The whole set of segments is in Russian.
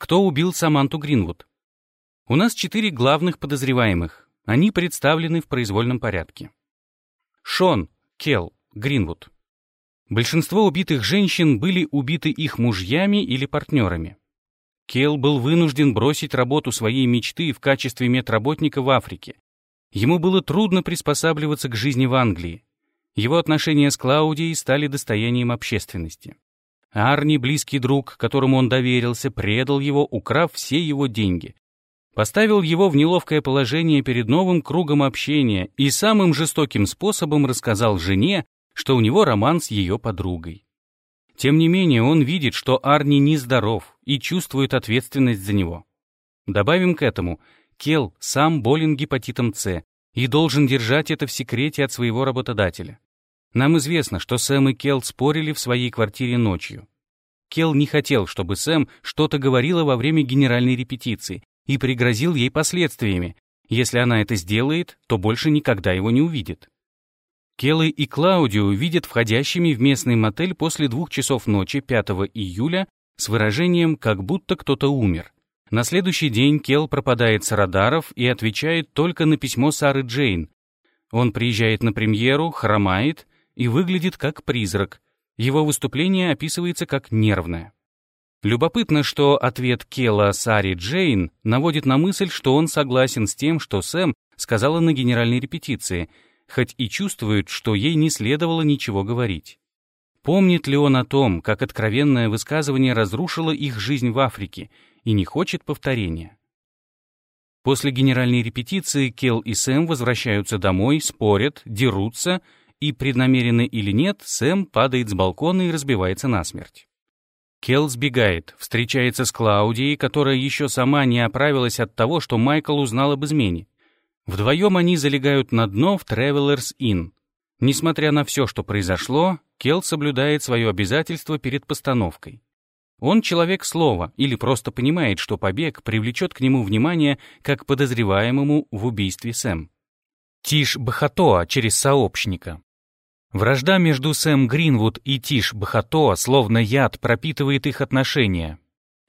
кто убил Саманту Гринвуд. У нас четыре главных подозреваемых. Они представлены в произвольном порядке. Шон, Келл, Гринвуд. Большинство убитых женщин были убиты их мужьями или партнерами. Келл был вынужден бросить работу своей мечты в качестве медработника в Африке. Ему было трудно приспосабливаться к жизни в Англии. Его отношения с Клаудией стали достоянием общественности. Арни, близкий друг, которому он доверился, предал его, украв все его деньги. Поставил его в неловкое положение перед новым кругом общения и самым жестоким способом рассказал жене, что у него роман с ее подругой. Тем не менее, он видит, что Арни нездоров и чувствует ответственность за него. Добавим к этому, Кел сам болен гепатитом С и должен держать это в секрете от своего работодателя. Нам известно, что Сэм и Кел спорили в своей квартире ночью. Кел не хотел, чтобы Сэм что-то говорила во время генеральной репетиции и пригрозил ей последствиями. Если она это сделает, то больше никогда его не увидит. Келлы и Клаудио видят входящими в местный мотель после двух часов ночи 5 июля с выражением «как будто кто-то умер». На следующий день Келл пропадает с радаров и отвечает только на письмо Сары Джейн. Он приезжает на премьеру, хромает и выглядит как призрак. Его выступление описывается как нервное. Любопытно, что ответ Келла Саре Джейн наводит на мысль, что он согласен с тем, что Сэм сказала на генеральной репетиции — хоть и чувствует, что ей не следовало ничего говорить. Помнит ли он о том, как откровенное высказывание разрушило их жизнь в Африке, и не хочет повторения? После генеральной репетиции Кел и Сэм возвращаются домой, спорят, дерутся, и, преднамеренно или нет, Сэм падает с балкона и разбивается насмерть. Кел сбегает, встречается с Клаудией, которая еще сама не оправилась от того, что Майкл узнал об измене. Вдвоем они залегают на дно в Travelers Inn. Несмотря на все, что произошло, Келл соблюдает свое обязательство перед постановкой. Он человек слова или просто понимает, что побег привлечет к нему внимание как подозреваемому в убийстве Сэм. Тиш Бахатоа через сообщника. Вражда между Сэм Гринвуд и Тиш Бахатоа словно яд пропитывает их отношения.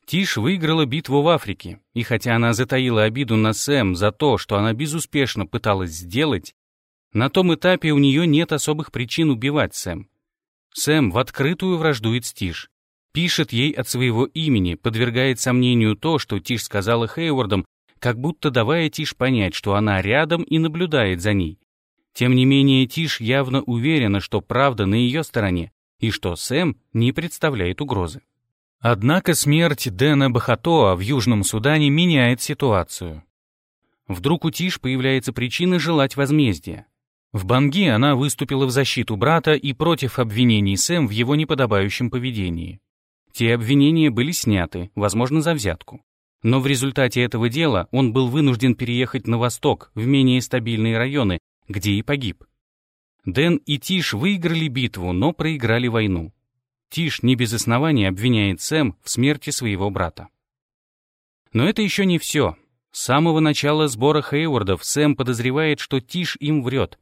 Тиш выиграла битву в Африке, и хотя она затаила обиду на Сэм за то, что она безуспешно пыталась сделать, на том этапе у нее нет особых причин убивать Сэм. Сэм в открытую враждует с Тиш. Пишет ей от своего имени, подвергает сомнению то, что Тиш сказала Хейвардам, как будто давая Тиш понять, что она рядом и наблюдает за ней. Тем не менее, Тиш явно уверена, что правда на ее стороне, и что Сэм не представляет угрозы. Однако смерть Дэна Бахатоа в Южном Судане меняет ситуацию. Вдруг у Тиш появляется причина желать возмездия. В Банги она выступила в защиту брата и против обвинений Сэм в его неподобающем поведении. Те обвинения были сняты, возможно, за взятку. Но в результате этого дела он был вынужден переехать на восток, в менее стабильные районы, где и погиб. Дэн и Тиш выиграли битву, но проиграли войну. Тиш не без основания обвиняет Сэм в смерти своего брата. Но это еще не все. С самого начала сбора Хейвардов Сэм подозревает, что Тиш им врет.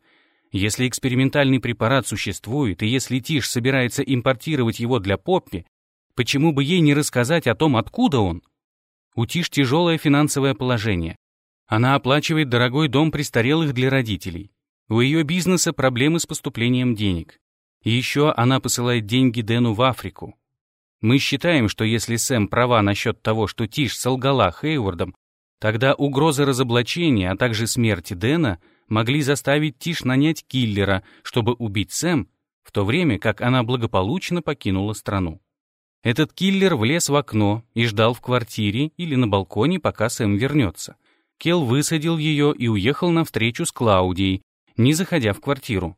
Если экспериментальный препарат существует, и если Тиш собирается импортировать его для Поппи, почему бы ей не рассказать о том, откуда он? У Тиш тяжелое финансовое положение. Она оплачивает дорогой дом престарелых для родителей. У ее бизнеса проблемы с поступлением денег. И еще она посылает деньги Дэну в Африку. Мы считаем, что если Сэм права насчет того, что Тиш солгала Хейвардом, тогда угроза разоблачения, а также смерти Дэна могли заставить Тиш нанять киллера, чтобы убить Сэм, в то время как она благополучно покинула страну. Этот киллер влез в окно и ждал в квартире или на балконе, пока Сэм вернется. Келл высадил ее и уехал на встречу с Клаудией, не заходя в квартиру.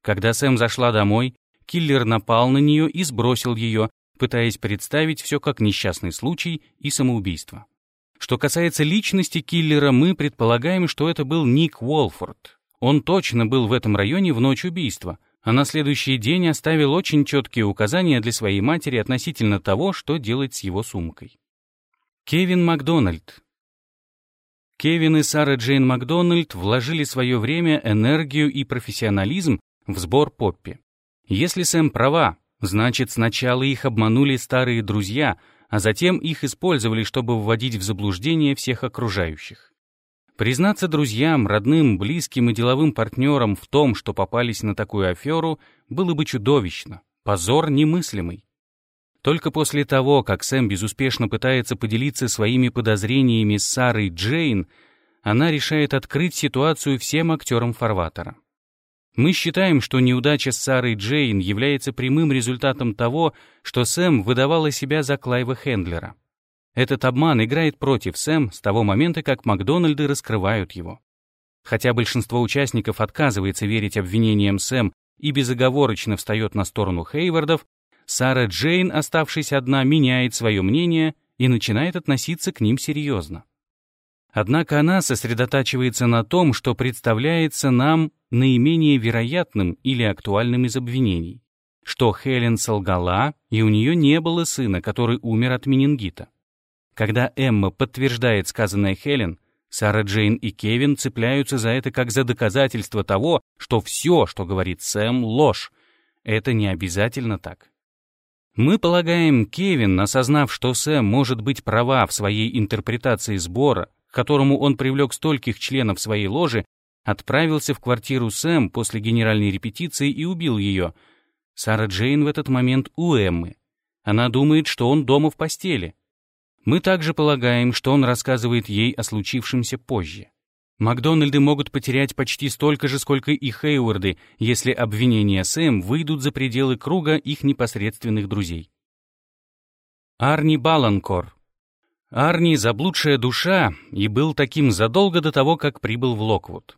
Когда Сэм зашла домой, киллер напал на нее и сбросил ее, пытаясь представить все как несчастный случай и самоубийство. Что касается личности киллера, мы предполагаем, что это был Ник Уолфорд. Он точно был в этом районе в ночь убийства, а на следующий день оставил очень четкие указания для своей матери относительно того, что делать с его сумкой. Кевин Макдональд. Кевин и Сара Джейн Макдональд вложили свое время, энергию и профессионализм в сбор Поппи. Если Сэм права, значит, сначала их обманули старые друзья, а затем их использовали, чтобы вводить в заблуждение всех окружающих. Признаться друзьям, родным, близким и деловым партнерам в том, что попались на такую аферу, было бы чудовищно, позор немыслимый. Только после того, как Сэм безуспешно пытается поделиться своими подозрениями с Сарой Джейн, она решает открыть ситуацию всем актерам фарватера. Мы считаем, что неудача с Сарой Джейн является прямым результатом того, что Сэм выдавала себя за Клайва Хендлера. Этот обман играет против Сэм с того момента, как Макдональды раскрывают его. Хотя большинство участников отказывается верить обвинениям Сэм и безоговорочно встает на сторону Хейвардов, Сара Джейн, оставшись одна, меняет свое мнение и начинает относиться к ним серьезно. Однако она сосредотачивается на том, что представляется нам наименее вероятным или актуальным из обвинений, что Хелен солгала, и у нее не было сына, который умер от менингита. Когда Эмма подтверждает сказанное Хелен, Сара Джейн и Кевин цепляются за это как за доказательство того, что все, что говорит Сэм, ложь. Это не обязательно так. Мы полагаем, Кевин, осознав, что Сэм может быть права в своей интерпретации сбора, к которому он привлек стольких членов своей ложи, отправился в квартиру Сэм после генеральной репетиции и убил ее. Сара Джейн в этот момент у Эммы. Она думает, что он дома в постели. Мы также полагаем, что он рассказывает ей о случившемся позже. Макдональды могут потерять почти столько же, сколько и Хейварды, если обвинения Сэм выйдут за пределы круга их непосредственных друзей. Арни Баланкор Арни — заблудшая душа и был таким задолго до того, как прибыл в Локвуд.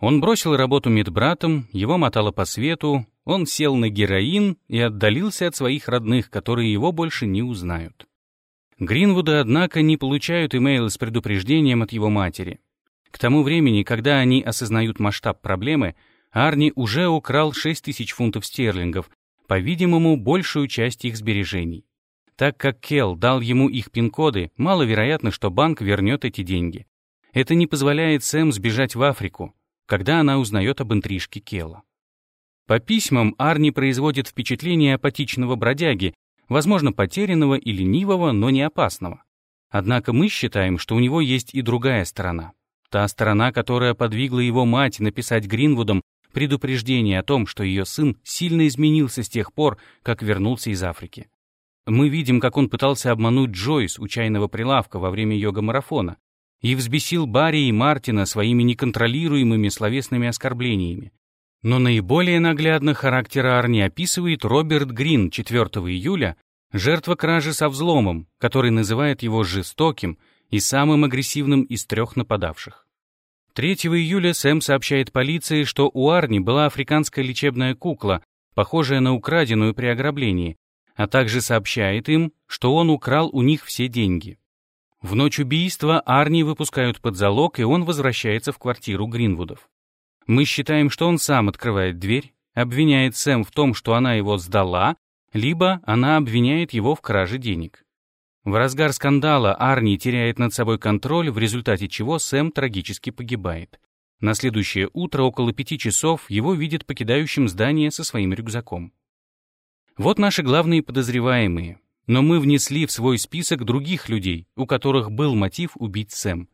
Он бросил работу медбратом, его мотало по свету, он сел на героин и отдалился от своих родных, которые его больше не узнают. Гринвуды, однако, не получают имейл с предупреждением от его матери. К тому времени, когда они осознают масштаб проблемы, Арни уже украл 6 тысяч фунтов стерлингов, по-видимому, большую часть их сбережений. Так как Келл дал ему их пин-коды, маловероятно, что банк вернет эти деньги. Это не позволяет Сэм сбежать в Африку, когда она узнает об интрижке Келла. По письмам Арни производит впечатление апатичного бродяги, возможно, потерянного и ленивого, но не опасного. Однако мы считаем, что у него есть и другая сторона. Та сторона, которая подвигла его мать написать Гринвудам предупреждение о том, что ее сын сильно изменился с тех пор, как вернулся из Африки. Мы видим, как он пытался обмануть Джойс у чайного прилавка во время йога-марафона и взбесил Барри и Мартина своими неконтролируемыми словесными оскорблениями. Но наиболее наглядно характер Арни описывает Роберт Грин 4 июля, жертва кражи со взломом, который называет его жестоким и самым агрессивным из трех нападавших. 3 июля Сэм сообщает полиции, что у Арни была африканская лечебная кукла, похожая на украденную при ограблении, а также сообщает им, что он украл у них все деньги. В ночь убийства Арни выпускают под залог, и он возвращается в квартиру Гринвудов. Мы считаем, что он сам открывает дверь, обвиняет Сэм в том, что она его сдала, либо она обвиняет его в краже денег. В разгар скандала Арни теряет над собой контроль, в результате чего Сэм трагически погибает. На следующее утро около пяти часов его видят покидающим здание со своим рюкзаком. Вот наши главные подозреваемые. Но мы внесли в свой список других людей, у которых был мотив убить Сэм.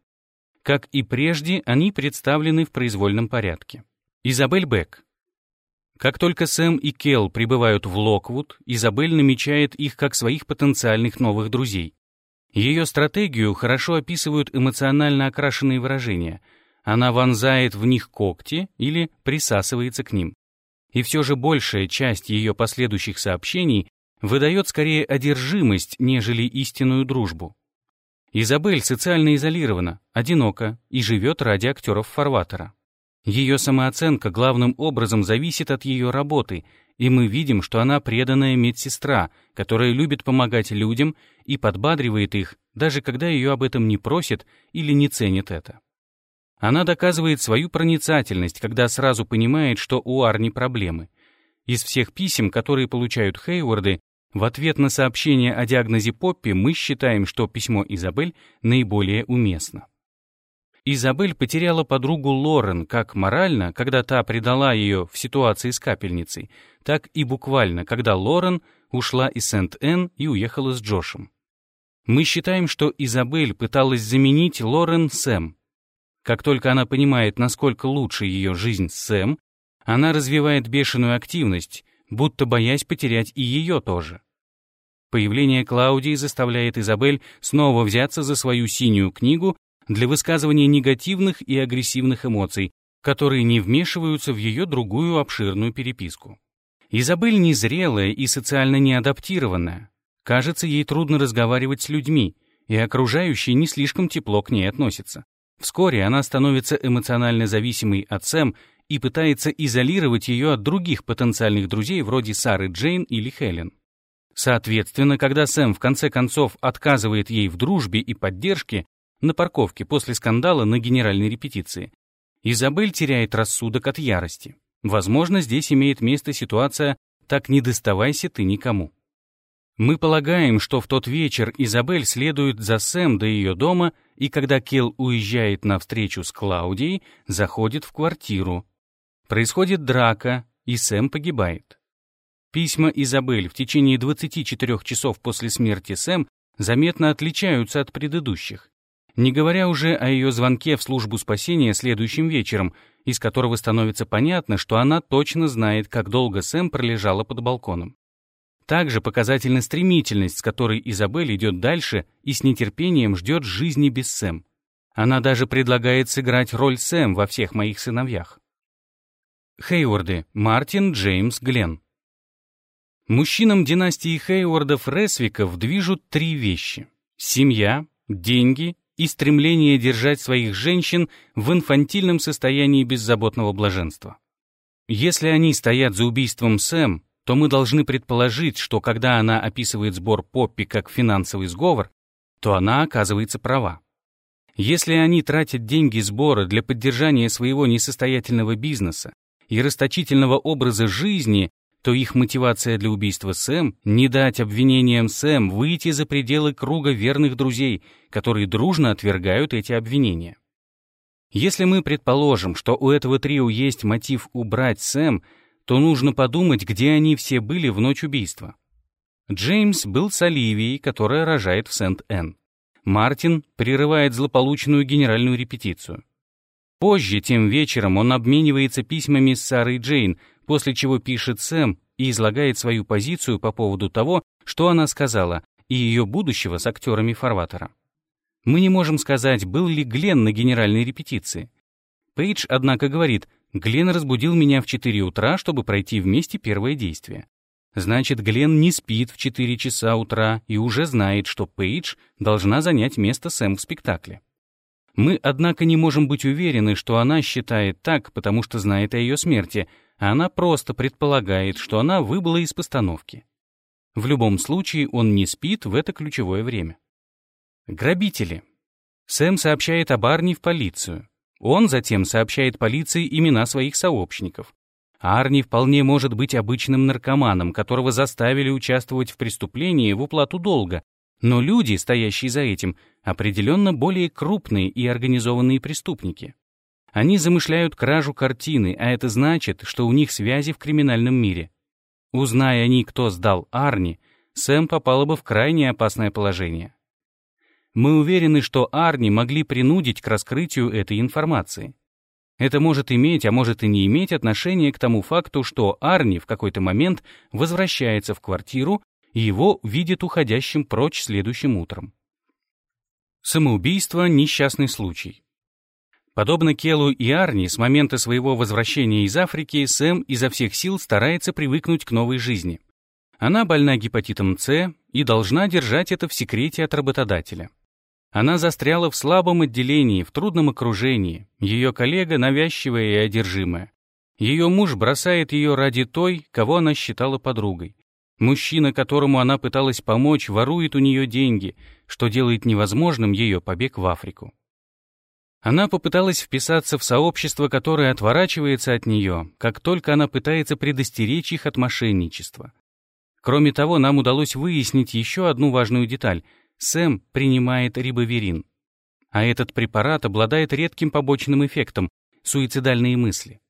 Как и прежде, они представлены в произвольном порядке. Изабель Бек. Как только Сэм и Келл прибывают в Локвуд, Изабель намечает их как своих потенциальных новых друзей. Ее стратегию хорошо описывают эмоционально окрашенные выражения. Она вонзает в них когти или присасывается к ним и все же большая часть ее последующих сообщений выдает скорее одержимость, нежели истинную дружбу. Изабель социально изолирована, одинока и живет ради актеров Фарватера. Ее самооценка главным образом зависит от ее работы, и мы видим, что она преданная медсестра, которая любит помогать людям и подбадривает их, даже когда ее об этом не просят или не ценят это. Она доказывает свою проницательность, когда сразу понимает, что у Арни проблемы. Из всех писем, которые получают Хейварды, в ответ на сообщение о диагнозе Поппи мы считаем, что письмо Изабель наиболее уместно. Изабель потеряла подругу Лорен как морально, когда та предала ее в ситуации с капельницей, так и буквально, когда Лорен ушла из Сент-Энн и уехала с Джошем. Мы считаем, что Изабель пыталась заменить Лорен Сэм. Как только она понимает, насколько лучше ее жизнь с Сэм, она развивает бешеную активность, будто боясь потерять и ее тоже. Появление Клаудии заставляет Изабель снова взяться за свою синюю книгу для высказывания негативных и агрессивных эмоций, которые не вмешиваются в ее другую обширную переписку. Изабель незрелая и социально неадаптированная. Кажется, ей трудно разговаривать с людьми, и окружающие не слишком тепло к ней относятся. Вскоре она становится эмоционально зависимой от Сэм и пытается изолировать ее от других потенциальных друзей вроде Сары Джейн или Хелен. Соответственно, когда Сэм в конце концов отказывает ей в дружбе и поддержке на парковке после скандала на генеральной репетиции, Изабель теряет рассудок от ярости. Возможно, здесь имеет место ситуация «так не доставайся ты никому». Мы полагаем, что в тот вечер Изабель следует за Сэм до ее дома, и когда Келл уезжает на встречу с Клаудией, заходит в квартиру, Происходит драка, и Сэм погибает. Письма Изабель в течение 24 часов после смерти Сэм заметно отличаются от предыдущих. Не говоря уже о ее звонке в службу спасения следующим вечером, из которого становится понятно, что она точно знает, как долго Сэм пролежала под балконом. Также показательна стремительность, с которой Изабель идет дальше и с нетерпением ждет жизни без Сэм. Она даже предлагает сыграть роль Сэм во всех моих сыновьях. Хейворды, Мартин Джеймс Гленн. Мужчинам династии Хейвордов-Ресвиков движут три вещи. Семья, деньги и стремление держать своих женщин в инфантильном состоянии беззаботного блаженства. Если они стоят за убийством Сэм, то мы должны предположить, что когда она описывает сбор Поппи как финансовый сговор, то она оказывается права. Если они тратят деньги сбора для поддержания своего несостоятельного бизнеса и расточительного образа жизни, то их мотивация для убийства Сэм — не дать обвинениям Сэм выйти за пределы круга верных друзей, которые дружно отвергают эти обвинения. Если мы предположим, что у этого трио есть мотив убрать Сэм, то нужно подумать, где они все были в ночь убийства. Джеймс был с Оливией, которая рожает в Сент-Энн. Мартин прерывает злополучную генеральную репетицию. Позже, тем вечером, он обменивается письмами с Сарой Джейн, после чего пишет Сэм и излагает свою позицию по поводу того, что она сказала, и ее будущего с актерами Фарватера. Мы не можем сказать, был ли Глен на генеральной репетиции. Пейдж, однако, говорит, Глен разбудил меня в 4 утра, чтобы пройти вместе первое действие. Значит, Глен не спит в 4 часа утра и уже знает, что Пейдж должна занять место Сэм в спектакле. Мы, однако, не можем быть уверены, что она считает так, потому что знает о ее смерти, она просто предполагает, что она выбыла из постановки. В любом случае, он не спит в это ключевое время. Грабители. Сэм сообщает об Арни в полицию. Он затем сообщает полиции имена своих сообщников. Арни вполне может быть обычным наркоманом, которого заставили участвовать в преступлении в уплату долга, но люди, стоящие за этим, определенно более крупные и организованные преступники. Они замышляют кражу картины, а это значит, что у них связи в криминальном мире. Узная они, кто сдал Арни, Сэм попала бы в крайне опасное положение. Мы уверены, что Арни могли принудить к раскрытию этой информации. Это может иметь, а может и не иметь отношение к тому факту, что Арни в какой-то момент возвращается в квартиру и его видит уходящим прочь следующим утром. Самоубийство — несчастный случай. Подобно Келу и Арни, с момента своего возвращения из Африки Сэм изо всех сил старается привыкнуть к новой жизни. Она больна гепатитом С и должна держать это в секрете от работодателя. Она застряла в слабом отделении, в трудном окружении, ее коллега навязчивая и одержимая. Ее муж бросает ее ради той, кого она считала подругой. Мужчина, которому она пыталась помочь, ворует у нее деньги, что делает невозможным ее побег в Африку. Она попыталась вписаться в сообщество, которое отворачивается от нее, как только она пытается предостеречь их от мошенничества. Кроме того, нам удалось выяснить еще одну важную деталь. Сэм принимает рибоверин. А этот препарат обладает редким побочным эффектом — суицидальные мысли.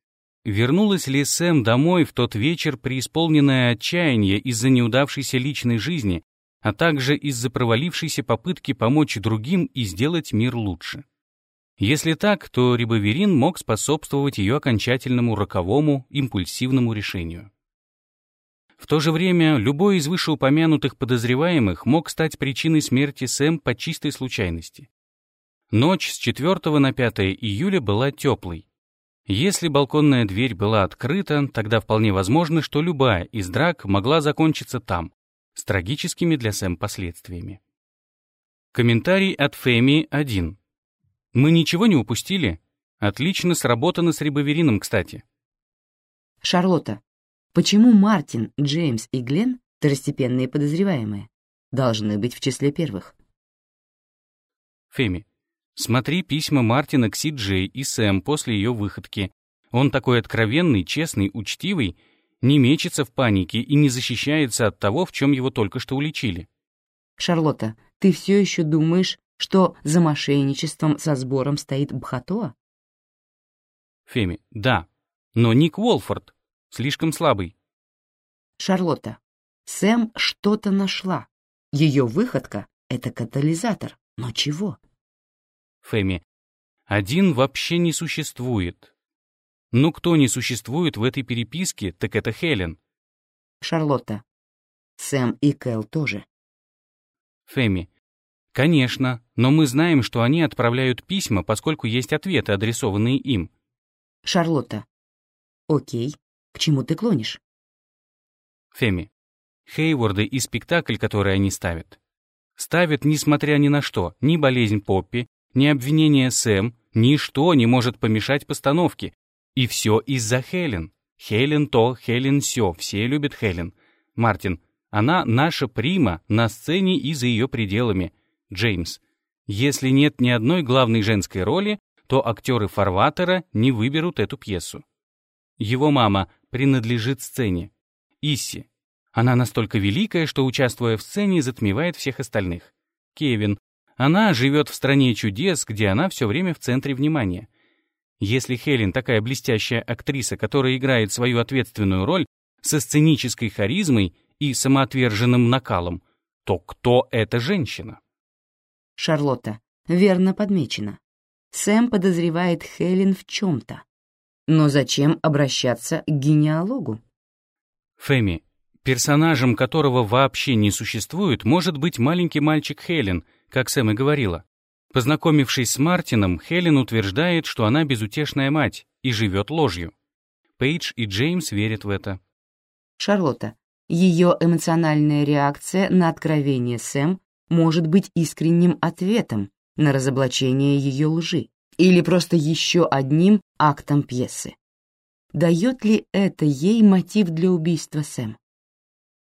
Вернулась ли Сэм домой в тот вечер, преисполненная отчаяния из-за неудавшейся личной жизни, а также из-за провалившейся попытки помочь другим и сделать мир лучше. Если так, то рибоверин мог способствовать ее окончательному роковому импульсивному решению. В то же время любой из вышеупомянутых подозреваемых мог стать причиной смерти Сэм по чистой случайности. Ночь с 4 на 5 июля была теплой. Если балконная дверь была открыта, тогда вполне возможно, что любая из драк могла закончиться там, с трагическими для Сэм последствиями. Комментарий от Феми 1. Мы ничего не упустили? Отлично сработано с рибоверином, кстати. Шарлотта, Почему Мартин, Джеймс и Глен, второстепенные подозреваемые, должны быть в числе первых? Феми, смотри письма Мартина к Си Джей и Сэм после ее выходки. Он такой откровенный, честный, учтивый, не мечется в панике и не защищается от того, в чем его только что уличили. Шарлотта, ты все еще думаешь, что за мошенничеством со сбором стоит Бхатоа? Феми, да, но Ник Уолфорд, Слишком слабый. Шарлотта, Сэм что-то нашла. Ее выходка — это катализатор. Но чего? Фэми, один вообще не существует. Ну кто не существует в этой переписке, так это Хелен. Шарлотта, Сэм и Кэл тоже. Фэми, конечно, но мы знаем, что они отправляют письма, поскольку есть ответы, адресованные им. Шарлотта, окей, к чему ты клонишь? Феми. Хейворды и спектакль, который они ставят. Ставят, несмотря ни на что, ни болезнь Поппи, ни обвинение Сэм, ничто не может помешать постановке. И все из-за Хелен. Хелен то, Хелен все, все любят Хелен. Мартин, она наша прима на сцене и за ее пределами. Джеймс, если нет ни одной главной женской роли, то актеры Фарватера не выберут эту пьесу. Его мама принадлежит сцене. Исси. Она настолько великая, что, участвуя в сцене, затмевает всех остальных. Кевин. Она живет в стране чудес, где она все время в центре внимания. Если Хелен такая блестящая актриса, которая играет свою ответственную роль со сценической харизмой и самоотверженным накалом, то кто эта женщина? Шарлотта, верно подмечено. Сэм подозревает Хелен в чем-то. Но зачем обращаться к генеалогу? Фэми, персонажем которого вообще не существует, может быть маленький мальчик Хелен, как Сэм и говорила. Познакомившись с Мартином, Хелен утверждает, что она безутешная мать и живет ложью. Пейдж и Джеймс верят в это. Шарлотта, ее эмоциональная реакция на откровение Сэм может быть искренним ответом на разоблачение ее лжи или просто еще одним актом пьесы. Дает ли это ей мотив для убийства Сэм?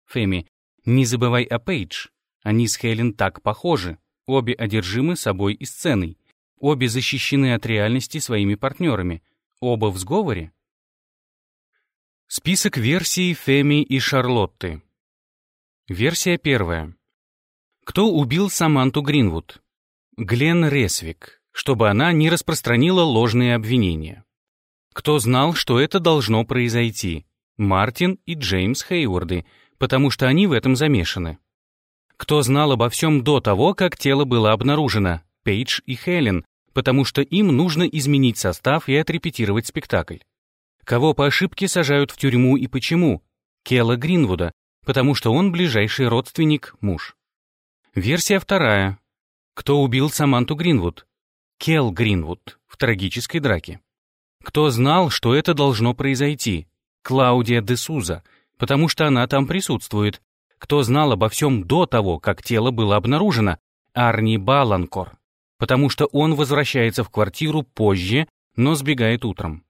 Фэми, не забывай о Пейдж. Они с Хелен так похожи. Обе одержимы собой и сценой. Обе защищены от реальности своими партнерами. Оба в сговоре. Список версий Фэми и Шарлотты. Версия первая. Кто убил Саманту Гринвуд? Глен Ресвик чтобы она не распространила ложные обвинения. Кто знал, что это должно произойти? Мартин и Джеймс Хейворды, потому что они в этом замешаны. Кто знал обо всем до того, как тело было обнаружено? Пейдж и Хелен, потому что им нужно изменить состав и отрепетировать спектакль. Кого по ошибке сажают в тюрьму и почему? Кела Гринвуда, потому что он ближайший родственник, муж. Версия вторая. Кто убил Саманту Гринвуд? Кел Гринвуд в трагической драке. Кто знал, что это должно произойти? Клаудия де Суза, потому что она там присутствует. Кто знал обо всем до того, как тело было обнаружено? Арни Баланкор, потому что он возвращается в квартиру позже, но сбегает утром.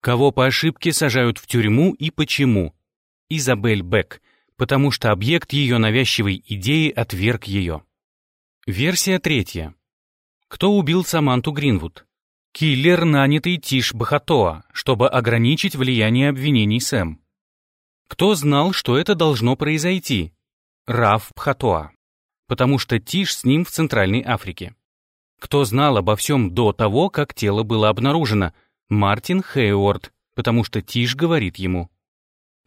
Кого по ошибке сажают в тюрьму и почему? Изабель Бек, потому что объект ее навязчивой идеи отверг ее. Версия третья. Кто убил Саманту Гринвуд? Киллер, нанятый Тиш Бахатоа, чтобы ограничить влияние обвинений Сэм. Кто знал, что это должно произойти? Раф Бхатоа, потому что Тиш с ним в Центральной Африке. Кто знал обо всем до того, как тело было обнаружено? Мартин Хейворд, потому что Тиш говорит ему.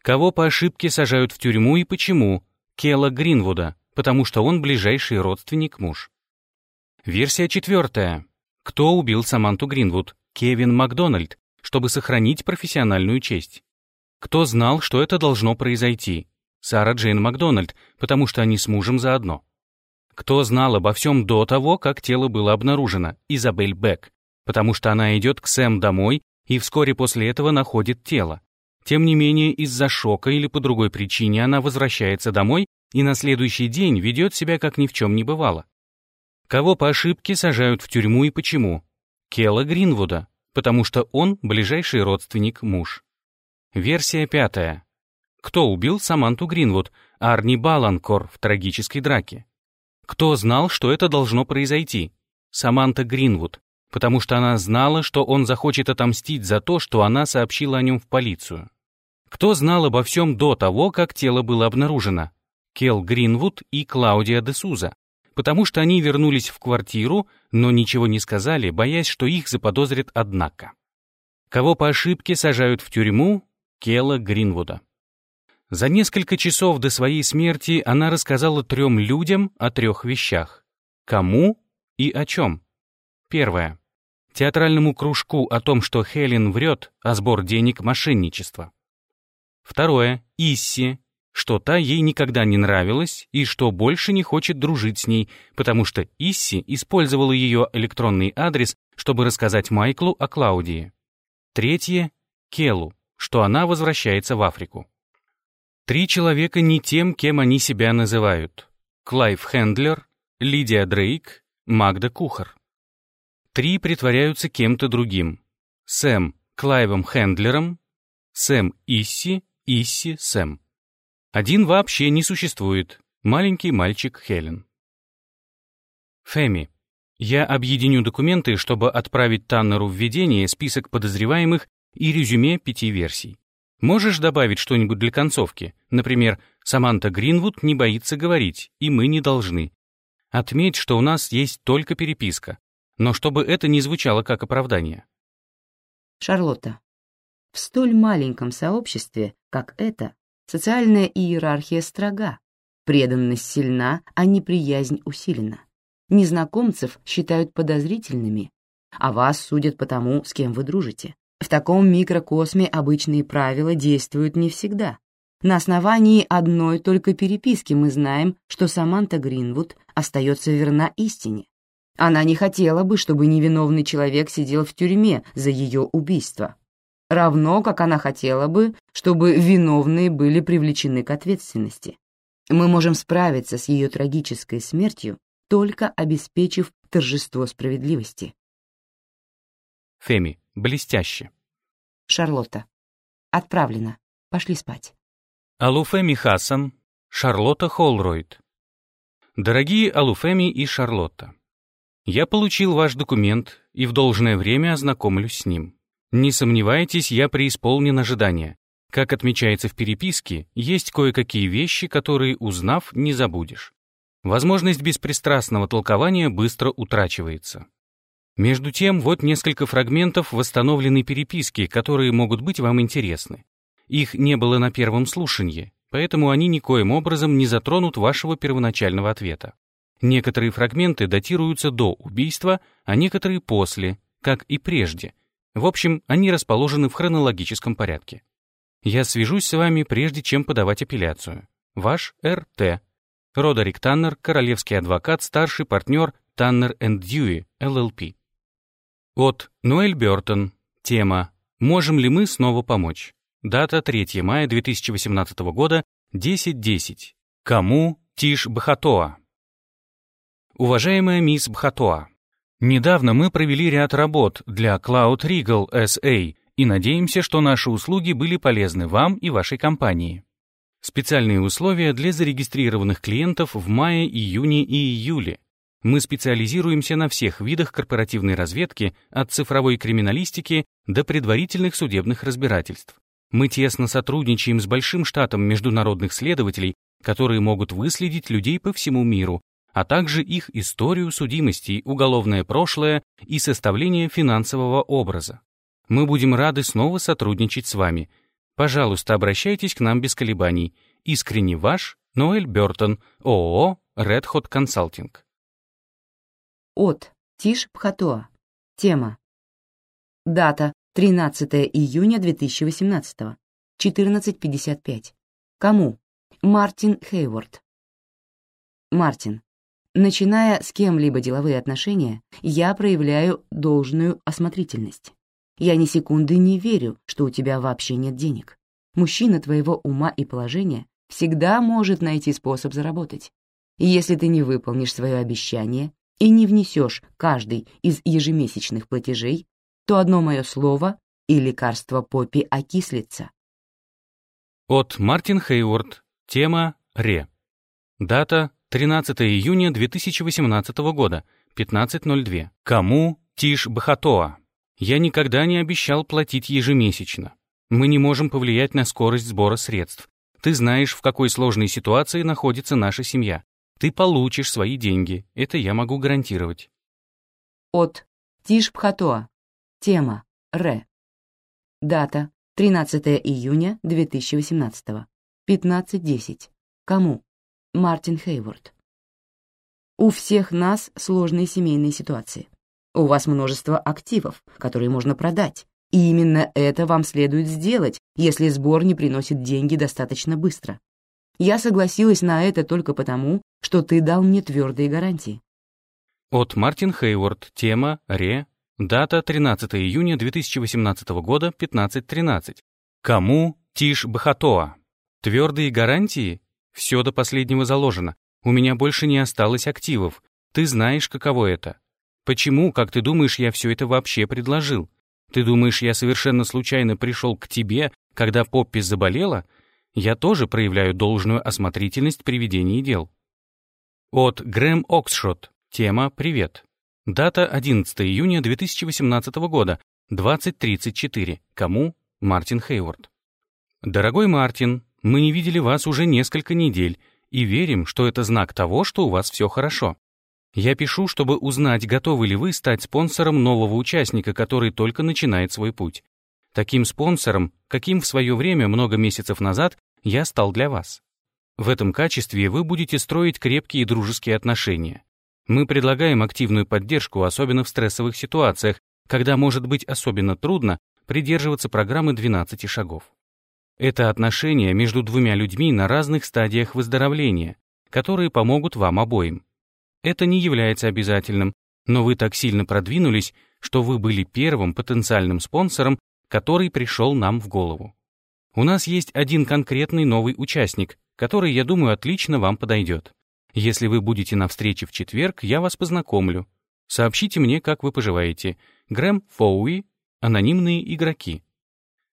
Кого по ошибке сажают в тюрьму и почему? Кела Гринвуда, потому что он ближайший родственник муж. Версия четвертая. Кто убил Саманту Гринвуд? Кевин Макдональд, чтобы сохранить профессиональную честь. Кто знал, что это должно произойти? Сара Джейн Макдональд, потому что они с мужем заодно. Кто знал обо всем до того, как тело было обнаружено? Изабель Бек, потому что она идет к Сэм домой и вскоре после этого находит тело. Тем не менее, из-за шока или по другой причине она возвращается домой и на следующий день ведет себя, как ни в чем не бывало. Кого по ошибке сажают в тюрьму и почему? Кела Гринвуда, потому что он ближайший родственник муж. Версия пятая. Кто убил Саманту Гринвуд, Арни Баланкор в трагической драке? Кто знал, что это должно произойти? Саманта Гринвуд, потому что она знала, что он захочет отомстить за то, что она сообщила о нем в полицию. Кто знал обо всем до того, как тело было обнаружено? Кел Гринвуд и Клаудия де Суза, потому что они вернулись в квартиру, но ничего не сказали, боясь, что их заподозрят однако. Кого по ошибке сажают в тюрьму? Кела Гринвуда. За несколько часов до своей смерти она рассказала трем людям о трех вещах. Кому и о чем. Первое. Театральному кружку о том, что Хелен врет, а сбор денег — мошенничество. Второе. Исси, что та ей никогда не нравилась и что больше не хочет дружить с ней, потому что Исси использовала ее электронный адрес, чтобы рассказать Майклу о Клаудии. Третье — Келу, что она возвращается в Африку. Три человека не тем, кем они себя называют. Клайв Хендлер, Лидия Дрейк, Магда Кухар. Три притворяются кем-то другим. Сэм Клайвом Хендлером, Сэм Исси, Исси Сэм. Один вообще не существует. Маленький мальчик Хелен. Фэми. Я объединю документы, чтобы отправить Таннеру введение, список подозреваемых и резюме пяти версий. Можешь добавить что-нибудь для концовки? Например, Саманта Гринвуд не боится говорить, и мы не должны. Отметь, что у нас есть только переписка, но чтобы это не звучало как оправдание. Шарлотта. В столь маленьком сообществе, как это, социальная иерархия строга, преданность сильна, а неприязнь усилена. Незнакомцев считают подозрительными, а вас судят по тому, с кем вы дружите. В таком микрокосме обычные правила действуют не всегда. На основании одной только переписки мы знаем, что Саманта Гринвуд остается верна истине. Она не хотела бы, чтобы невиновный человек сидел в тюрьме за ее убийство. Равно, как она хотела бы, чтобы виновные были привлечены к ответственности. Мы можем справиться с ее трагической смертью, только обеспечив торжество справедливости. Феми, блестяще. Шарлотта. Отправлено. Пошли спать. Алуфеми Хасан, Шарлотта Холройд. Дорогие Алуфеми и Шарлотта, я получил ваш документ и в должное время ознакомлюсь с ним. Не сомневайтесь, я преисполнен ожидания. Как отмечается в переписке, есть кое-какие вещи, которые, узнав, не забудешь. Возможность беспристрастного толкования быстро утрачивается. Между тем, вот несколько фрагментов восстановленной переписки, которые могут быть вам интересны. Их не было на первом слушании, поэтому они никоим образом не затронут вашего первоначального ответа. Некоторые фрагменты датируются до убийства, а некоторые после, как и прежде. В общем, они расположены в хронологическом порядке. Я свяжусь с вами, прежде чем подавать апелляцию. Ваш Р.Т. Родерик Таннер, королевский адвокат, старший партнер Таннер энд Дьюи, ЛЛП. От Ноэль Бёртон. Тема «Можем ли мы снова помочь?» Дата 3 мая 2018 года, 10.10. Кому Тиш Бхатоа? Уважаемая мисс Бхатоа, недавно мы провели ряд работ для Cloud Regal SA и надеемся, что наши услуги были полезны вам и вашей компании. Специальные условия для зарегистрированных клиентов в мае, июне и июле. Мы специализируемся на всех видах корпоративной разведки, от цифровой криминалистики до предварительных судебных разбирательств. Мы тесно сотрудничаем с большим штатом международных следователей, которые могут выследить людей по всему миру, а также их историю судимостей, уголовное прошлое и составление финансового образа. Мы будем рады снова сотрудничать с вами. Пожалуйста, обращайтесь к нам без колебаний. Искренне ваш, Ноэль Бёртон, ООО Red Hot Consulting. От Тиш Пхатоа. Тема. Дата 13 июня 2018. 14.55. Кому? Мартин Хейворд. Мартин. Начиная с кем-либо деловые отношения, я проявляю должную осмотрительность. Я ни секунды не верю, что у тебя вообще нет денег. Мужчина твоего ума и положения всегда может найти способ заработать. И если ты не выполнишь свое обещание и не внесешь каждый из ежемесячных платежей, то одно мое слово и лекарство Поппи окислится. От Мартин Хейворд. Тема «Ре». Дата 13 июня 2018 года, 15.02. Кому Тиш Бахатоа? Я никогда не обещал платить ежемесячно. Мы не можем повлиять на скорость сбора средств. Ты знаешь, в какой сложной ситуации находится наша семья. Ты получишь свои деньги, это я могу гарантировать. От Тиш Бхатоа. Тема Ре. Дата 13 июня 2018. 15.10. Кому? Мартин Хейворд. У всех нас сложные семейные ситуации. У вас множество активов, которые можно продать. И именно это вам следует сделать, если сбор не приносит деньги достаточно быстро. Я согласилась на это только потому, что ты дал мне твердые гарантии. От Мартин Хейворд. Тема «Ре». Дата 13 июня 2018 года, 15.13. Кому Тиш Бахатоа? Твердые гарантии? Все до последнего заложено. У меня больше не осталось активов. Ты знаешь, каково это. Почему, как ты думаешь, я все это вообще предложил? Ты думаешь, я совершенно случайно пришел к тебе, когда Поппи заболела? Я тоже проявляю должную осмотрительность при ведении дел. От Грэм Оксшот. Тема «Привет». Дата 11 июня 2018 года, 20.34. Кому? Мартин Хейворд. Дорогой Мартин, мы не видели вас уже несколько недель и верим, что это знак того, что у вас все хорошо. Я пишу, чтобы узнать, готовы ли вы стать спонсором нового участника, который только начинает свой путь. Таким спонсором, каким в свое время, много месяцев назад, я стал для вас. В этом качестве вы будете строить крепкие дружеские отношения. Мы предлагаем активную поддержку, особенно в стрессовых ситуациях, когда может быть особенно трудно придерживаться программы 12 шагов. Это отношения между двумя людьми на разных стадиях выздоровления, которые помогут вам обоим. Это не является обязательным, но вы так сильно продвинулись, что вы были первым потенциальным спонсором, который пришел нам в голову. У нас есть один конкретный новый участник, который, я думаю, отлично вам подойдет. Если вы будете на встрече в четверг, я вас познакомлю. Сообщите мне, как вы поживаете. Грэм Фоуи, анонимные игроки.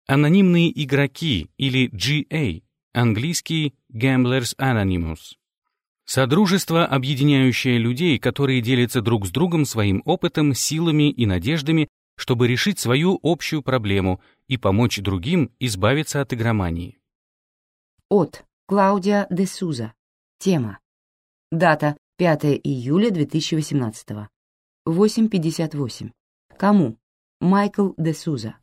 Анонимные игроки или GA, английский Gamblers Anonymous. Содружество, объединяющее людей, которые делятся друг с другом своим опытом, силами и надеждами, чтобы решить свою общую проблему и помочь другим избавиться от игромании. От Клаудия де Суза. Тема. Дата 5 июля 2018. 8.58. Кому? Майкл де Суза.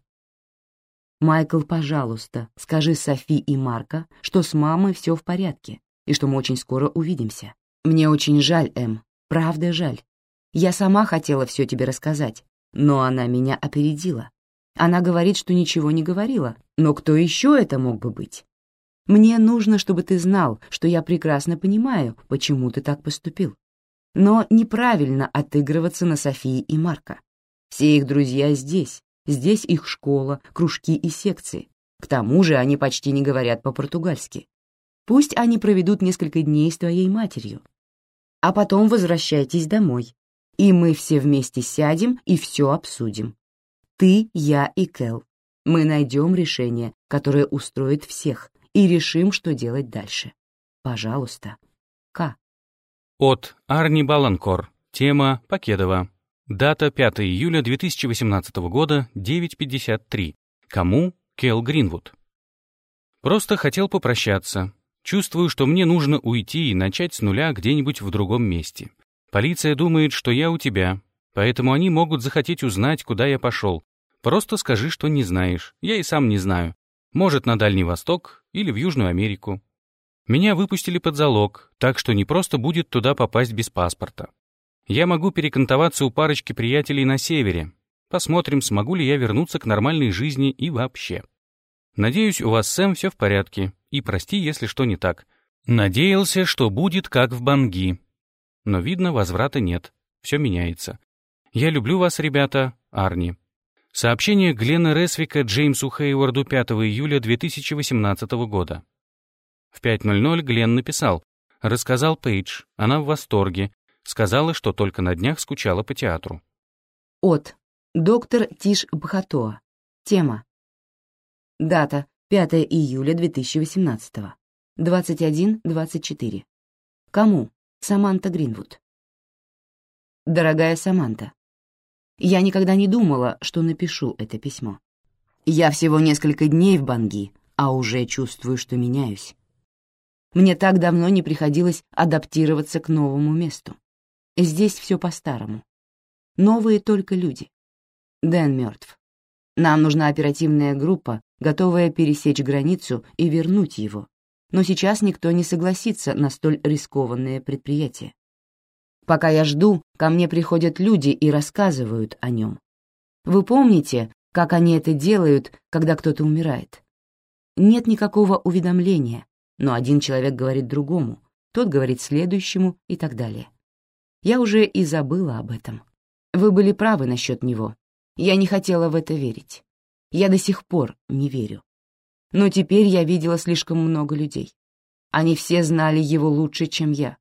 «Майкл, пожалуйста, скажи Софи и Марка, что с мамой все в порядке и что мы очень скоро увидимся. Мне очень жаль, Эм, правда жаль. Я сама хотела все тебе рассказать, но она меня опередила. Она говорит, что ничего не говорила, но кто еще это мог бы быть? Мне нужно, чтобы ты знал, что я прекрасно понимаю, почему ты так поступил. Но неправильно отыгрываться на Софии и Марка. Все их друзья здесь, Здесь их школа, кружки и секции. К тому же они почти не говорят по-португальски. Пусть они проведут несколько дней с твоей матерью. А потом возвращайтесь домой. И мы все вместе сядем и все обсудим. Ты, я и Кэл. Мы найдем решение, которое устроит всех, и решим, что делать дальше. Пожалуйста. К. От Арни Баланкор. Тема Покедова. Дата 5 июля 2018 года, 9.53. Кому? Кел Гринвуд. Просто хотел попрощаться. Чувствую, что мне нужно уйти и начать с нуля где-нибудь в другом месте. Полиция думает, что я у тебя, поэтому они могут захотеть узнать, куда я пошел. Просто скажи, что не знаешь. Я и сам не знаю. Может, на Дальний Восток или в Южную Америку. Меня выпустили под залог, так что не просто будет туда попасть без паспорта. Я могу перекантоваться у парочки приятелей на севере. Посмотрим, смогу ли я вернуться к нормальной жизни и вообще. Надеюсь, у вас, Сэм, все в порядке. И прости, если что не так. Надеялся, что будет как в Банги. Но, видно, возврата нет. Все меняется. Я люблю вас, ребята. Арни. Сообщение Глена Ресвика Джеймсу Хейварду 5 июля 2018 года. В 5.00 Глен написал. Рассказал Пейдж. Она в восторге. Сказала, что только на днях скучала по театру. От. Доктор Тиш Бхатоа. Тема. Дата. 5 июля 2018. 21.24. Кому? Саманта Гринвуд. Дорогая Саманта, я никогда не думала, что напишу это письмо. Я всего несколько дней в Банги, а уже чувствую, что меняюсь. Мне так давно не приходилось адаптироваться к новому месту. Здесь все по-старому. Новые только люди. Дэн мертв. Нам нужна оперативная группа, готовая пересечь границу и вернуть его. Но сейчас никто не согласится на столь рискованное предприятие. Пока я жду, ко мне приходят люди и рассказывают о нем. Вы помните, как они это делают, когда кто-то умирает? Нет никакого уведомления, но один человек говорит другому, тот говорит следующему и так далее. Я уже и забыла об этом. Вы были правы насчет него. Я не хотела в это верить. Я до сих пор не верю. Но теперь я видела слишком много людей. Они все знали его лучше, чем я.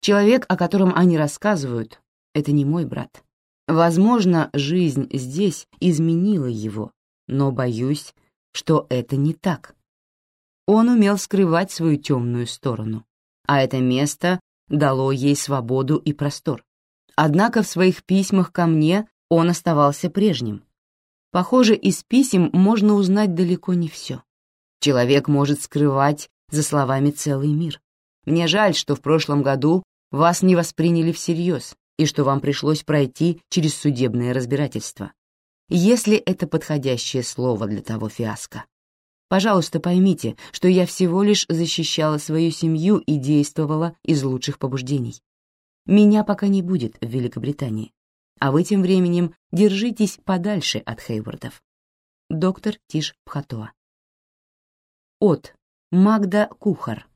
Человек, о котором они рассказывают, это не мой брат. Возможно, жизнь здесь изменила его, но боюсь, что это не так. Он умел скрывать свою темную сторону, а это место дало ей свободу и простор. Однако в своих письмах ко мне он оставался прежним. Похоже, из писем можно узнать далеко не все. Человек может скрывать за словами целый мир. Мне жаль, что в прошлом году вас не восприняли всерьез и что вам пришлось пройти через судебное разбирательство. Если это подходящее слово для того фиаско. Пожалуйста, поймите, что я всего лишь защищала свою семью и действовала из лучших побуждений. Меня пока не будет в Великобритании. А вы тем временем держитесь подальше от Хейвардов. Доктор Тиш Пхатоа. От. Магда Кухар.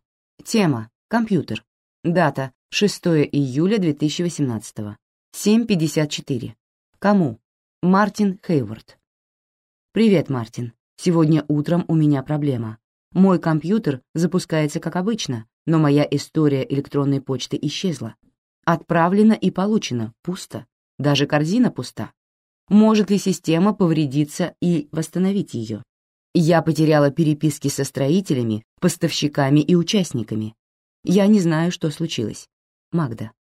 Тема. Компьютер. Дата. 6 июля 2018. 7.54. Кому? Мартин Хейвард. Привет, Мартин. Сегодня утром у меня проблема. Мой компьютер запускается как обычно, но моя история электронной почты исчезла. Отправлено и получено, пусто. Даже корзина пуста. Может ли система повредиться и восстановить ее? Я потеряла переписки со строителями, поставщиками и участниками. Я не знаю, что случилось. Магда.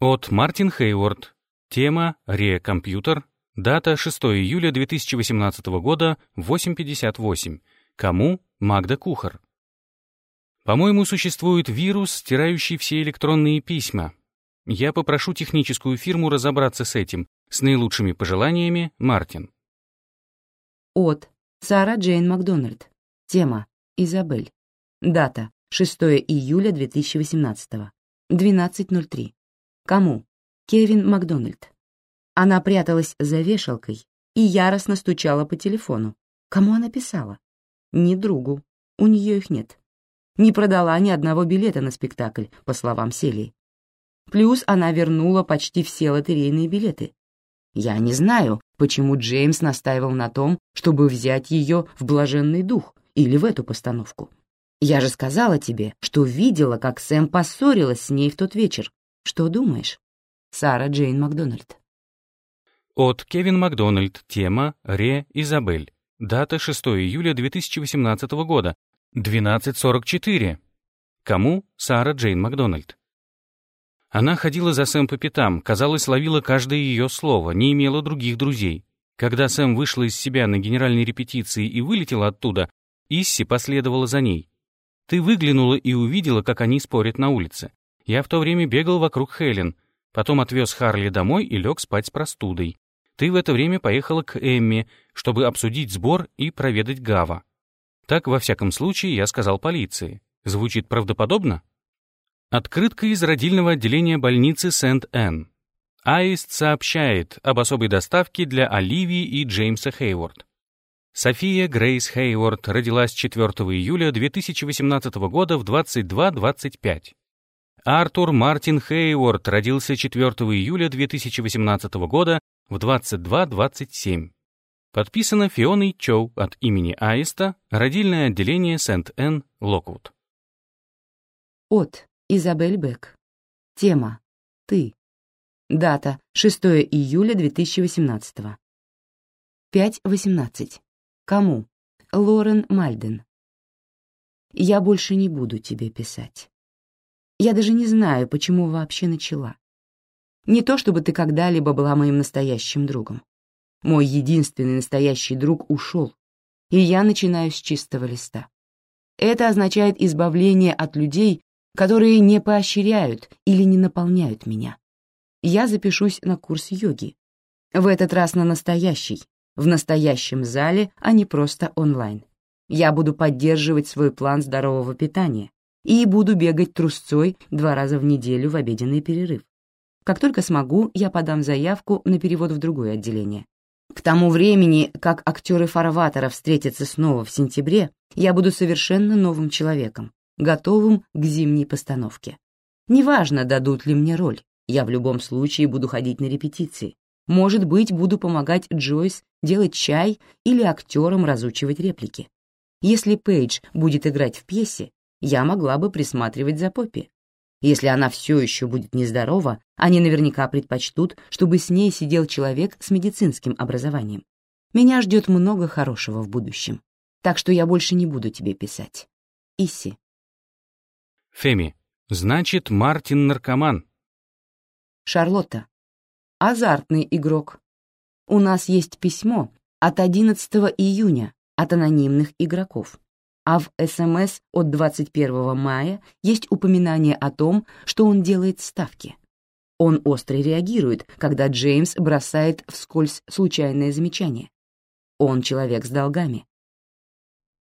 От Мартин Хейворд. Тема «Ре-компьютер». Дата 6 июля 2018 года, 8.58. Кому? Магда Кухар. По-моему, существует вирус, стирающий все электронные письма. Я попрошу техническую фирму разобраться с этим. С наилучшими пожеланиями, Мартин. От Сара Джейн Макдональд. Тема Изабель. Дата 6 июля 2018. 12.03. Кому? Кевин Макдональд. Она пряталась за вешалкой и яростно стучала по телефону. Кому она писала? Не другу. У нее их нет. Не продала ни одного билета на спектакль, по словам Селии. Плюс она вернула почти все лотерейные билеты. Я не знаю, почему Джеймс настаивал на том, чтобы взять ее в блаженный дух или в эту постановку. Я же сказала тебе, что видела, как Сэм поссорилась с ней в тот вечер. Что думаешь? Сара Джейн Макдональд. От Кевин Макдональд. Тема «Ре Изабель». Дата 6 июля 2018 года. 12.44. Кому? Сара Джейн Макдональд. Она ходила за Сэм по пятам, казалось, ловила каждое ее слово, не имела других друзей. Когда Сэм вышла из себя на генеральной репетиции и вылетела оттуда, Исси последовала за ней. Ты выглянула и увидела, как они спорят на улице. Я в то время бегал вокруг Хелен, потом отвез Харли домой и лег спать с простудой. Ты в это время поехала к Эмме, чтобы обсудить сбор и проведать Гава. Так, во всяком случае, я сказал полиции. Звучит правдоподобно? Открытка из родильного отделения больницы Сент-Энн. Аист сообщает об особой доставке для Оливии и Джеймса Хейворд. София Грейс Хейворд родилась 4 июля 2018 года в 22.25. Артур Мартин Хейворд родился 4 июля 2018 года в 22.27. Подписано Фионой Чоу от имени Аиста, родильное отделение Сент-Энн, Локвуд. От Изабель Бек. Тема «Ты». Дата 6 июля 2018. 5.18. Кому? Лорен Мальден. Я больше не буду тебе писать. Я даже не знаю, почему вообще начала. Не то чтобы ты когда-либо была моим настоящим другом. Мой единственный настоящий друг ушел, и я начинаю с чистого листа. Это означает избавление от людей, которые не поощряют или не наполняют меня. Я запишусь на курс йоги. В этот раз на настоящий, в настоящем зале, а не просто онлайн. Я буду поддерживать свой план здорового питания и буду бегать трусцой два раза в неделю в обеденный перерыв. Как только смогу, я подам заявку на перевод в другое отделение. К тому времени, как актеры фарватера встретятся снова в сентябре, я буду совершенно новым человеком, готовым к зимней постановке. Неважно, дадут ли мне роль, я в любом случае буду ходить на репетиции, может быть, буду помогать Джойс делать чай или актерам разучивать реплики. Если Пейдж будет играть в пьесе, я могла бы присматривать за Поппи. Если она все еще будет нездорова, они наверняка предпочтут, чтобы с ней сидел человек с медицинским образованием. Меня ждет много хорошего в будущем, так что я больше не буду тебе писать. Исси. Феми. Значит, Мартин наркоман. Шарлотта азартный игрок. У нас есть письмо от 11 июня от анонимных игроков, а в СМС от 21 мая есть упоминание о том, что он делает ставки. Он остро реагирует, когда Джеймс бросает вскользь случайное замечание. Он человек с долгами.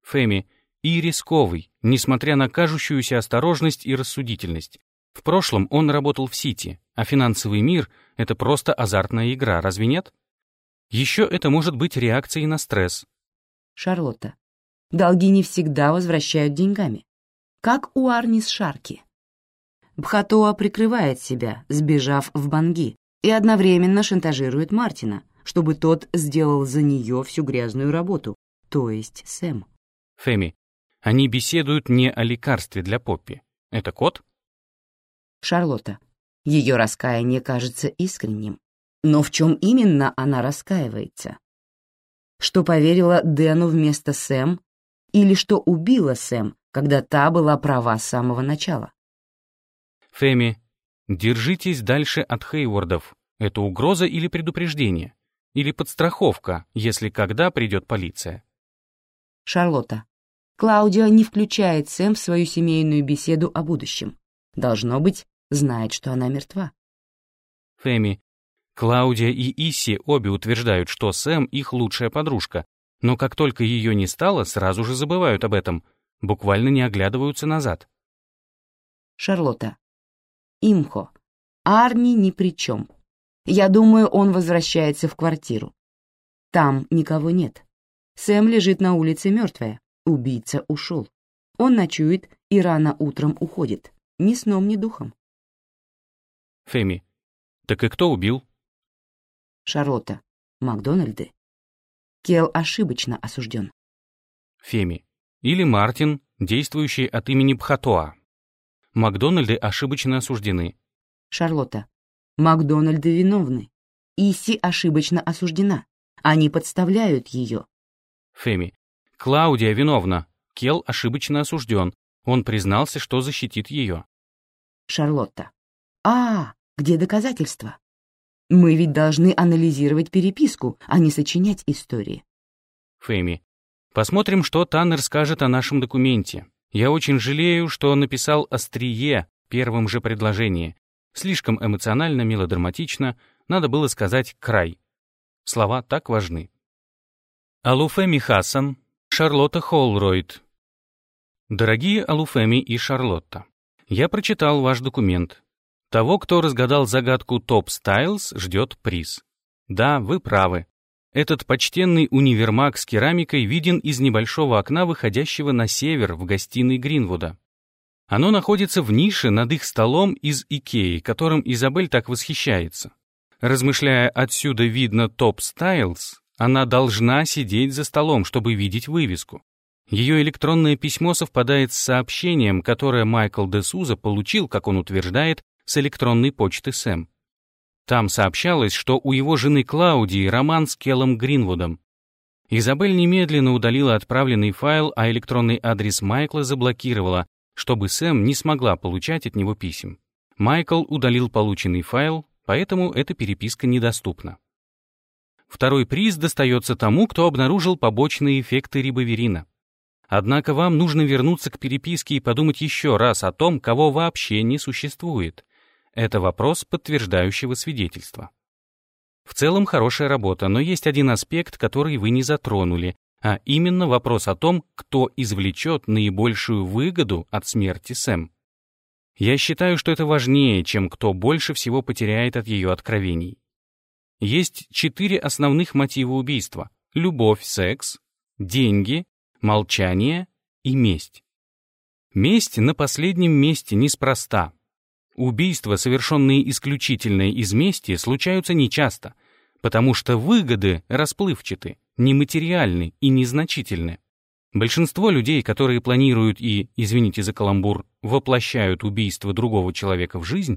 Фэми, и рисковый, несмотря на кажущуюся осторожность и рассудительность. В прошлом он работал в Сити, а финансовый мир — это просто азартная игра, разве нет? Еще это может быть реакцией на стресс. Шарлотта. Долги не всегда возвращают деньгами. Как у Арни с Шарки. Бхатоа прикрывает себя, сбежав в Банги, и одновременно шантажирует Мартина, чтобы тот сделал за нее всю грязную работу, то есть Сэм. Фэми, они беседуют не о лекарстве для Поппи. Это кот? Шарлотта. Ее раскаяние кажется искренним. Но в чем именно она раскаивается? Что поверила Дэну вместо Сэм или что убила Сэм, когда та была права с самого начала? Фэми, держитесь дальше от Хейвордов. Это угроза или предупреждение? Или подстраховка, если когда придет полиция? Шарлотта. Клаудио не включает Сэм в свою семейную беседу о будущем. Должно быть, знает, что она мертва. Фэми, Клаудия и Исси обе утверждают, что Сэм их лучшая подружка, но как только ее не стало, сразу же забывают об этом, буквально не оглядываются назад. Шарлотта. Имхо. Арни ни при чем. Я думаю, он возвращается в квартиру. Там никого нет. Сэм лежит на улице мертвая. Убийца ушел. Он ночует и рано утром уходит. Ни сном, ни духом. Фэми. Так и кто убил? Шарлотта. Макдональды. Кел ошибочно осужден. Феми. Или Мартин, действующий от имени Бхатоа. Макдональды ошибочно осуждены. Шарлотта. Макдональды виновны. Иси ошибочно осуждена. Они подставляют ее. Феми. Клаудия виновна. Кел ошибочно осужден. Он признался, что защитит ее. Шарлотта. А, где доказательства? Мы ведь должны анализировать переписку, а не сочинять истории. Фэми, посмотрим, что Таннер скажет о нашем документе. Я очень жалею, что он написал «острие» первым же предложении. Слишком эмоционально, мелодраматично, надо было сказать «край». Слова так важны. Алуфеми Хасан, Шарлотта Холройд. Дорогие Алуфеми и Шарлотта, я прочитал ваш документ. Того, кто разгадал загадку Топ Стайлз, ждет приз. Да, вы правы. Этот почтенный универмаг с керамикой виден из небольшого окна, выходящего на север в гостиной Гринвуда. Оно находится в нише над их столом из Икеи, которым Изабель так восхищается. Размышляя отсюда видно Топ Стайлз, она должна сидеть за столом, чтобы видеть вывеску. Ее электронное письмо совпадает с сообщением, которое Майкл де Суза получил, как он утверждает, с электронной почты Сэм. Там сообщалось, что у его жены Клаудии роман с Келлом Гринвудом. Изабель немедленно удалила отправленный файл, а электронный адрес Майкла заблокировала, чтобы Сэм не смогла получать от него писем. Майкл удалил полученный файл, поэтому эта переписка недоступна. Второй приз достается тому, кто обнаружил побочные эффекты рибоверина. Однако вам нужно вернуться к переписке и подумать еще раз о том, кого вообще не существует. Это вопрос подтверждающего свидетельства. В целом хорошая работа, но есть один аспект, который вы не затронули, а именно вопрос о том, кто извлечет наибольшую выгоду от смерти Сэм. Я считаю, что это важнее, чем кто больше всего потеряет от ее откровений. Есть четыре основных мотива убийства — любовь, секс, деньги молчание и месть. Месть на последнем месте неспроста. Убийства, совершенные исключительно из мести, случаются нечасто, потому что выгоды расплывчаты, нематериальны и незначительны. Большинство людей, которые планируют и, извините за каламбур, воплощают убийство другого человека в жизнь,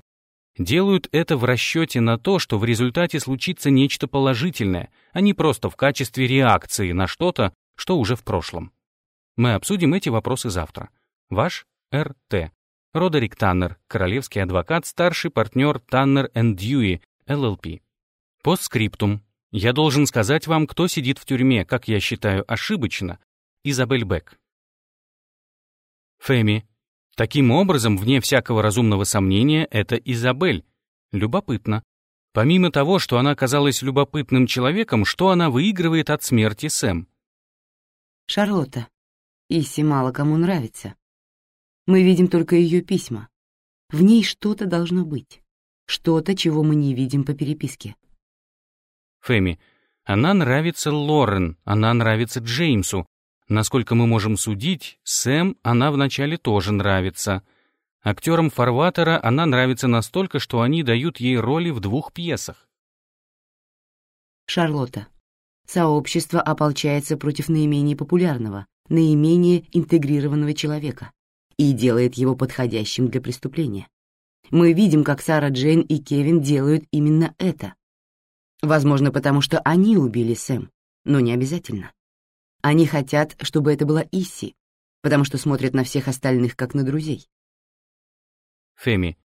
делают это в расчете на то, что в результате случится нечто положительное, а не просто в качестве реакции на что-то, что уже в прошлом. Мы обсудим эти вопросы завтра. Ваш Р.Т. Родерик Таннер, королевский адвокат, старший партнер Таннер энд Дьюи, ЛЛП. Постскриптум. Я должен сказать вам, кто сидит в тюрьме, как я считаю, ошибочно. Изабель Бек. Фэми. Таким образом, вне всякого разумного сомнения, это Изабель. Любопытно. Помимо того, что она казалась любопытным человеком, что она выигрывает от смерти Сэм? Шарлотта. Исси мало кому нравится. Мы видим только ее письма. В ней что-то должно быть. Что-то, чего мы не видим по переписке. Фэми, она нравится Лорен, она нравится Джеймсу. Насколько мы можем судить, Сэм она вначале тоже нравится. Актерам Фарватера она нравится настолько, что они дают ей роли в двух пьесах. Шарлотта. Сообщество ополчается против наименее популярного, наименее интегрированного человека и делает его подходящим для преступления. Мы видим, как Сара Джейн и Кевин делают именно это. Возможно, потому что они убили Сэм, но не обязательно. Они хотят, чтобы это была Исси, потому что смотрят на всех остальных как на друзей. Феми,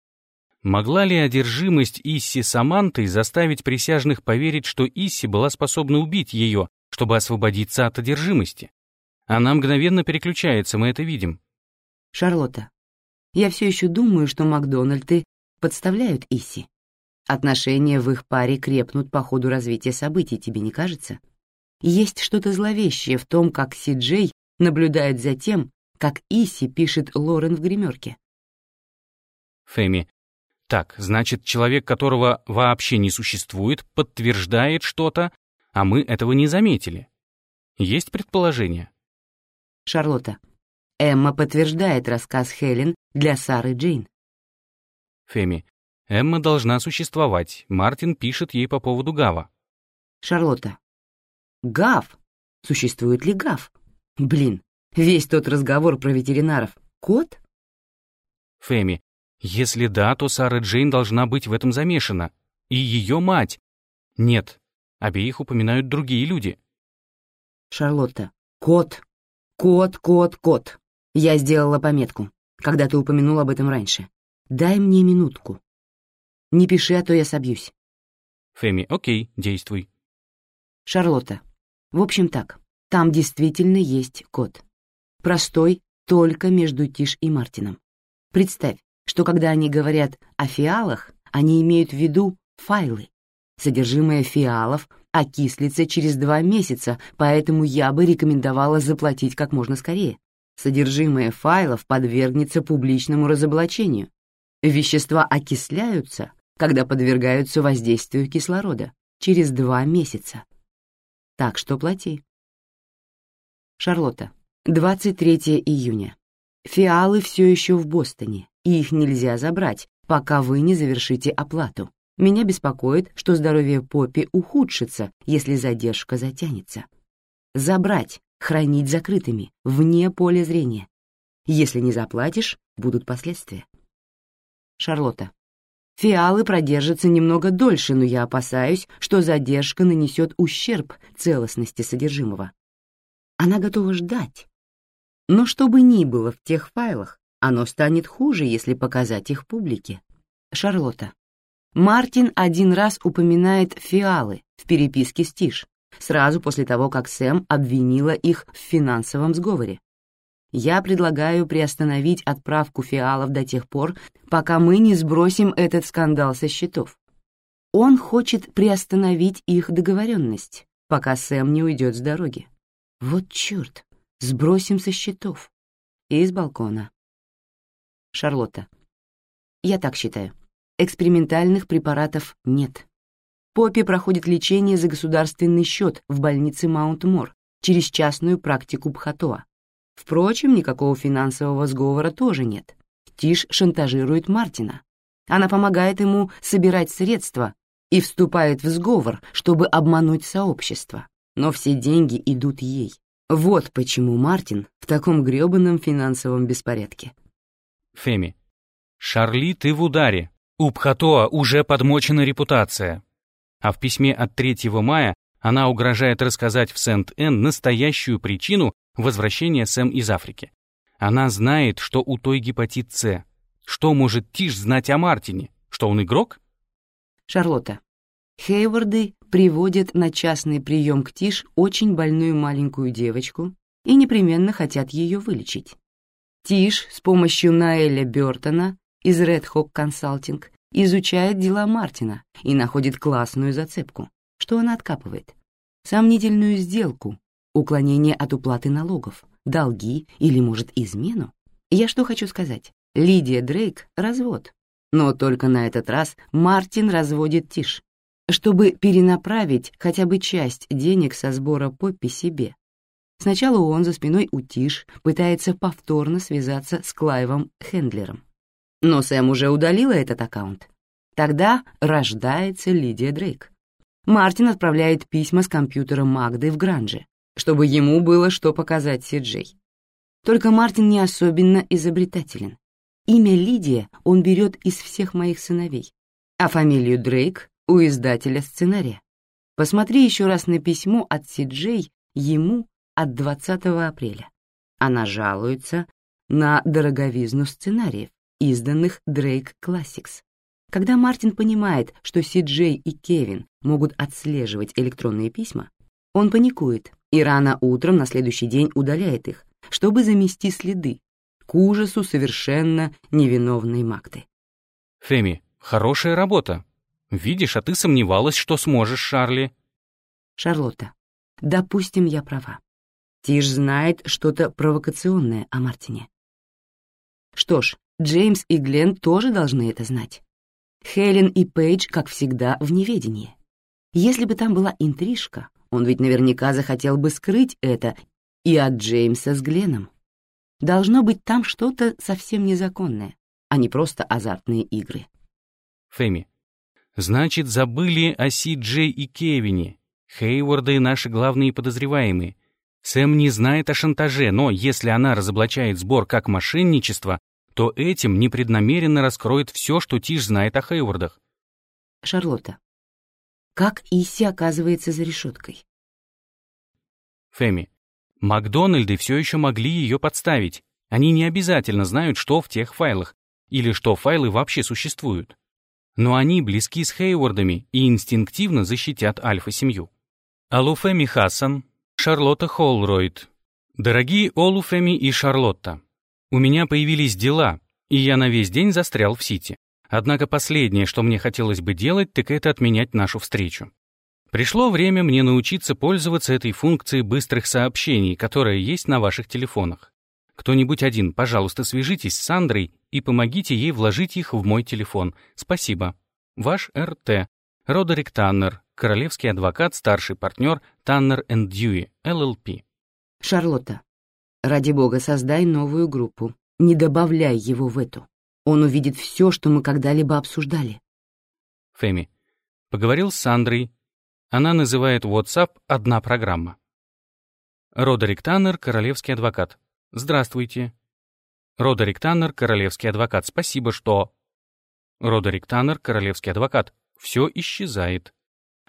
Могла ли одержимость Исси Самантой заставить присяжных поверить, что Исси была способна убить ее, чтобы освободиться от одержимости? Она мгновенно переключается, мы это видим. Шарлотта, я все еще думаю, что Макдональды подставляют Исси. Отношения в их паре крепнут по ходу развития событий, тебе не кажется? Есть что-то зловещее в том, как Си Джей наблюдает за тем, как Исси пишет Лорен в гримерке. Фэми, так, значит, человек, которого вообще не существует, подтверждает что-то, а мы этого не заметили. Есть предположение? Шарлотта. Эмма подтверждает рассказ Хелен для Сары Джейн. Феми. Эмма должна существовать. Мартин пишет ей по поводу Гава. Шарлотта. Гав? Существует ли Гав? Блин, весь тот разговор про ветеринаров. Кот? Феми. Если да, то Сара Джейн должна быть в этом замешана. И ее мать. Нет, обеих упоминают другие люди. Шарлотта. Кот. Кот, кот, кот. Я сделала пометку, когда ты упомянул об этом раньше. Дай мне минутку. Не пиши, а то я собьюсь. Феми, окей, действуй. Шарлотта. В общем так, там действительно есть код. Простой, только между Тиш и Мартином. Представь, что когда они говорят о фиалах, они имеют в виду файлы. Содержимое фиалов окислится через два месяца, поэтому я бы рекомендовала заплатить как можно скорее. Содержимое файлов подвергнется публичному разоблачению. Вещества окисляются, когда подвергаются воздействию кислорода, через два месяца. Так что плати. Шарлотта, 23 июня. Фиалы все еще в Бостоне, и их нельзя забрать, пока вы не завершите оплату. Меня беспокоит, что здоровье Поппи ухудшится, если задержка затянется. Забрать, хранить закрытыми, вне поля зрения. Если не заплатишь, будут последствия. Шарлотта. Фиалы продержатся немного дольше, но я опасаюсь, что задержка нанесет ущерб целостности содержимого. Она готова ждать. Но что бы ни было в тех файлах, оно станет хуже, если показать их публике. Шарлотта. Мартин один раз упоминает фиалы в переписке с Тиш, сразу после того, как Сэм обвинила их в финансовом сговоре. Я предлагаю приостановить отправку фиалов до тех пор, пока мы не сбросим этот скандал со счетов. Он хочет приостановить их договоренность, пока Сэм не уйдет с дороги. Вот черт, сбросим со счетов. И с балкона. Шарлотта. Я так считаю. Экспериментальных препаратов нет. Поппи проходит лечение за государственный счет в больнице Маунт-Мор через частную практику Бхатоа. Впрочем, никакого финансового сговора тоже нет. Тиш шантажирует Мартина. Она помогает ему собирать средства и вступает в сговор, чтобы обмануть сообщество. Но все деньги идут ей. Вот почему Мартин в таком грёбаном финансовом беспорядке. Феми. Шарли, ты в ударе. У Пхатоа уже подмочена репутация. А в письме от 3 мая она угрожает рассказать в Сент-Эн настоящую причину возвращения Сэм из Африки. Она знает, что у той гепатит С. Что может Тиш знать о Мартине? Что он игрок? Шарлотта. Хейварды приводят на частный прием к Тиш очень больную маленькую девочку и непременно хотят ее вылечить. Тиш с помощью Наэля Бёртона из Red Hawk Consulting изучает дела Мартина и находит классную зацепку что она откапывает? Сомнительную сделку, уклонение от уплаты налогов, долги или, может, измену? Я что хочу сказать? Лидия Дрейк — развод. Но только на этот раз Мартин разводит Тиш, чтобы перенаправить хотя бы часть денег со сбора Поппи себе. Сначала он за спиной у Тиш пытается повторно связаться с Клайвом Хендлером. Но Сэм уже удалила этот аккаунт. Тогда рождается Лидия Дрейк. Мартин отправляет письма с компьютера Магды в Гранже, чтобы ему было что показать Сиджей. Только Мартин не особенно изобретателен. Имя Лидия он берет из всех моих сыновей, а фамилию Дрейк — у издателя сценария. Посмотри еще раз на письмо от Сиджей ему от 20 апреля. Она жалуется на дороговизну сценариев, изданных Drake Classics. Когда Мартин понимает, что Си-Джей и Кевин могут отслеживать электронные письма, он паникует и рано утром на следующий день удаляет их, чтобы замести следы к ужасу совершенно невиновной Макты. Феми, хорошая работа. Видишь, а ты сомневалась, что сможешь, Шарли. Шарлотта, допустим, я права. Тиш знает что-то провокационное о Мартине. Что ж, Джеймс и Глен тоже должны это знать. Хелен и Пейдж, как всегда, в неведении. Если бы там была интрижка, он ведь наверняка захотел бы скрыть это и от Джеймса с Гленом. Должно быть там что-то совсем незаконное, а не просто азартные игры. Фэми. Значит, забыли о Си Джей и Кевине. Хейворды — наши главные подозреваемые. Сэм не знает о шантаже, но если она разоблачает сбор как мошенничество, то этим непреднамеренно раскроет все, что Тиш знает о Хейвардах. Шарлотта. Как Иси оказывается за решеткой? Фэми. Макдональды все еще могли ее подставить. Они не обязательно знают, что в тех файлах, или что файлы вообще существуют. Но они близки с Хейвардами и инстинктивно защитят альфа-семью. Алуфеми Хассан, Шарлотта Холройд. Дорогие Олуфеми и Шарлотта, у меня появились дела, и я на весь день застрял в Сити. Однако последнее, что мне хотелось бы делать, так это отменять нашу встречу. Пришло время мне научиться пользоваться этой функцией быстрых сообщений, которая есть на ваших телефонах. Кто-нибудь один, пожалуйста, свяжитесь с Сандрой и помогите ей вложить их в мой телефон. Спасибо. Ваш РТ. Родерик Таннер, королевский адвокат, старший партнер Таннер энд Дьюи, ЛЛП. Шарлотта, ради бога, создай новую группу. Не добавляй его в эту. Он увидит все, что мы когда-либо обсуждали. Фэми. Поговорил с Сандрой. Она называет WhatsApp «одна программа». Родерик Таннер, королевский адвокат. Здравствуйте. Родерик Таннер, королевский адвокат. Спасибо, что... Родерик Таннер, королевский адвокат. Все исчезает.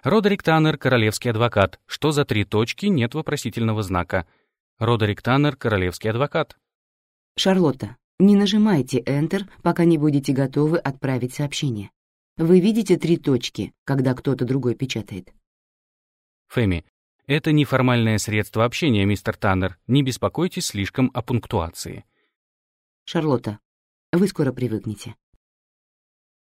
Родерик Таннер, королевский адвокат. Что за три точки, нет вопросительного знака. Родерик Таннер, королевский адвокат. Шарлотта, не нажимайте Enter, пока не будете готовы отправить сообщение. Вы видите три точки, когда кто-то другой печатает? Фэми. Это неформальное средство общения, мистер Таннер. Не беспокойтесь слишком о пунктуации. Шарлотта, вы скоро привыкнете.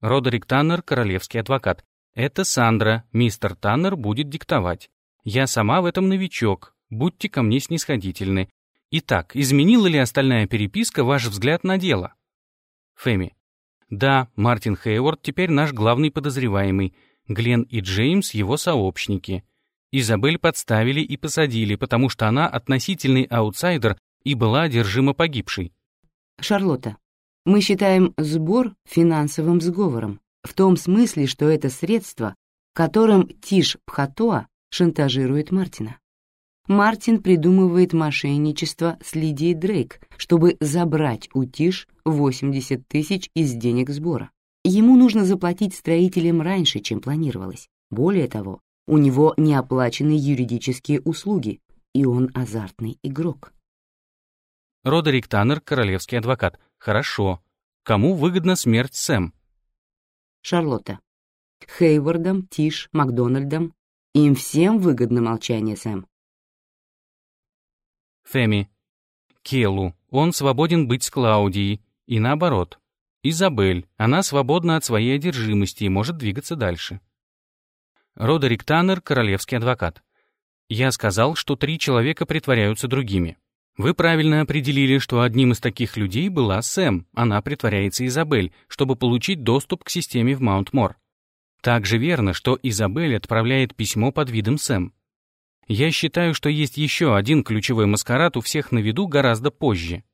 Родерик Таннер, королевский адвокат. Это Сандра, мистер Таннер будет диктовать. Я сама в этом новичок, будьте ко мне снисходительны. Итак, изменила ли остальная переписка ваш взгляд на дело? Фэми. Да, Мартин Хейворд теперь наш главный подозреваемый. Глен и Джеймс его сообщники. Изабель подставили и посадили, потому что она относительный аутсайдер и была одержима погибшей. Шарлотта, мы считаем сбор финансовым сговором, в том смысле, что это средство, которым Тиш Пхатоа шантажирует Мартина. Мартин придумывает мошенничество с Лидией Дрейк, чтобы забрать у Тиш 80 тысяч из денег сбора. Ему нужно заплатить строителям раньше, чем планировалось. Более того, у него не оплачены юридические услуги, и он азартный игрок. Родерик Таннер, королевский адвокат. Хорошо. Кому выгодна смерть Сэм? Шарлотта. Хейвардом, Тиш, Макдональдом. Им всем выгодно молчание, Сэм. Фэми. Келу. Он свободен быть с Клаудией. И наоборот. Изабель. Она свободна от своей одержимости и может двигаться дальше. Родерик Таннер, королевский адвокат. Я сказал, что три человека притворяются другими. Вы правильно определили, что одним из таких людей была Сэм, она притворяется Изабель, чтобы получить доступ к системе в Маунт-Мор. Также верно, что Изабель отправляет письмо под видом Сэм. Я считаю, что есть еще один ключевой маскарад у всех на виду гораздо позже.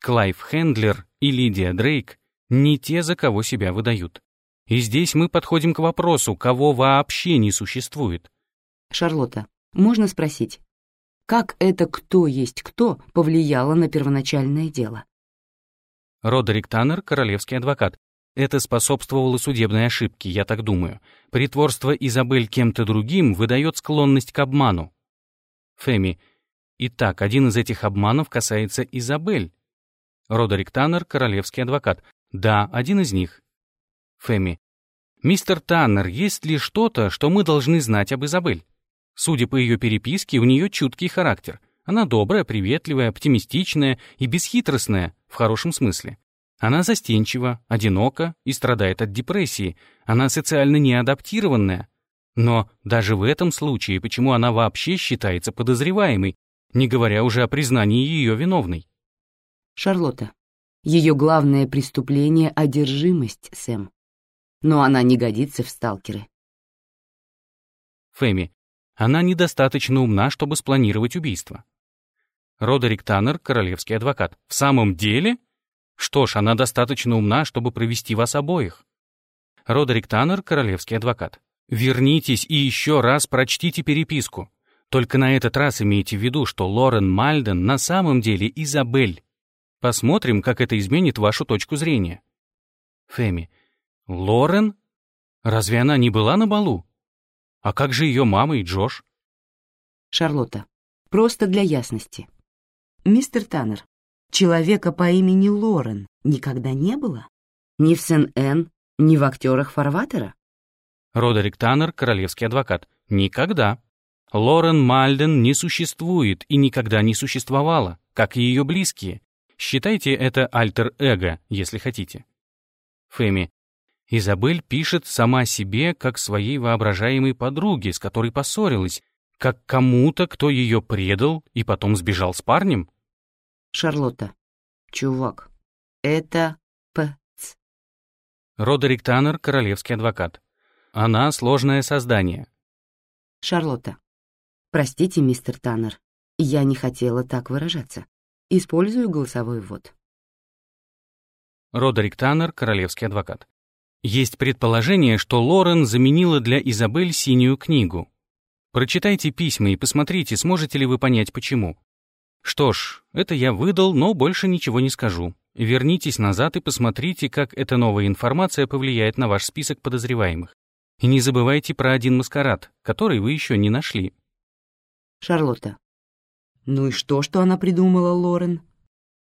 Клайв Хендлер и Лидия Дрейк не те, за кого себя выдают. И здесь мы подходим к вопросу, кого вообще не существует. Шарлотта, можно спросить, как это «кто есть кто» повлияло на первоначальное дело? Родерик Таннер, королевский адвокат. Это способствовало судебной ошибке, я так думаю. Притворство Изабель кем-то другим выдает склонность к обману. Фэми. Итак, один из этих обманов касается Изабель. Родерик Таннер, королевский адвокат. Да, один из них. Фэми. «Мистер Таннер, есть ли что-то, что мы должны знать об Изабель? Судя по ее переписке, у нее чуткий характер. Она добрая, приветливая, оптимистичная и бесхитростная, в хорошем смысле. Она застенчива, одинока и страдает от депрессии. Она социально неадаптированная. Но даже в этом случае, почему она вообще считается подозреваемой, не говоря уже о признании ее виновной? Шарлотта, ее главное преступление — одержимость, Сэм но она не годится в сталкеры. Фэми. Она недостаточно умна, чтобы спланировать убийство. Родерик Таннер, королевский адвокат. В самом деле? Что ж, она достаточно умна, чтобы провести вас обоих. Родерик Таннер, королевский адвокат. Вернитесь и еще раз прочтите переписку. Только на этот раз имейте в виду, что Лорен Мальден на самом деле Изабель. Посмотрим, как это изменит вашу точку зрения. Фэми. Лорен? Разве она не была на балу? А как же ее мама и Джош? Шарлотта, просто для ясности. Мистер Таннер, человека по имени Лорен никогда не было? Ни в Сен-Эн, ни в актерах Фарватера? Родерик Таннер, королевский адвокат. Никогда. Лорен Мальден не существует и никогда не существовала, как и ее близкие. Считайте это альтер-эго, если хотите. Фэми, Изабель пишет сама себе, как своей воображаемой подруге, с которой поссорилась, как кому-то, кто ее предал и потом сбежал с парнем. Шарлотта, Чувак, это ПЦ. Родерик Таннер, королевский адвокат. Она сложное создание. Шарлотта. Простите, мистер Таннер, я не хотела так выражаться. Использую голосовой ввод. Родерик Таннер, королевский адвокат. Есть предположение, что Лорен заменила для Изабель синюю книгу. Прочитайте письма и посмотрите, сможете ли вы понять, почему. Что ж, это я выдал, но больше ничего не скажу. Вернитесь назад и посмотрите, как эта новая информация повлияет на ваш список подозреваемых. И не забывайте про один маскарад, который вы еще не нашли. Шарлотта. Ну и что, что она придумала, Лорен?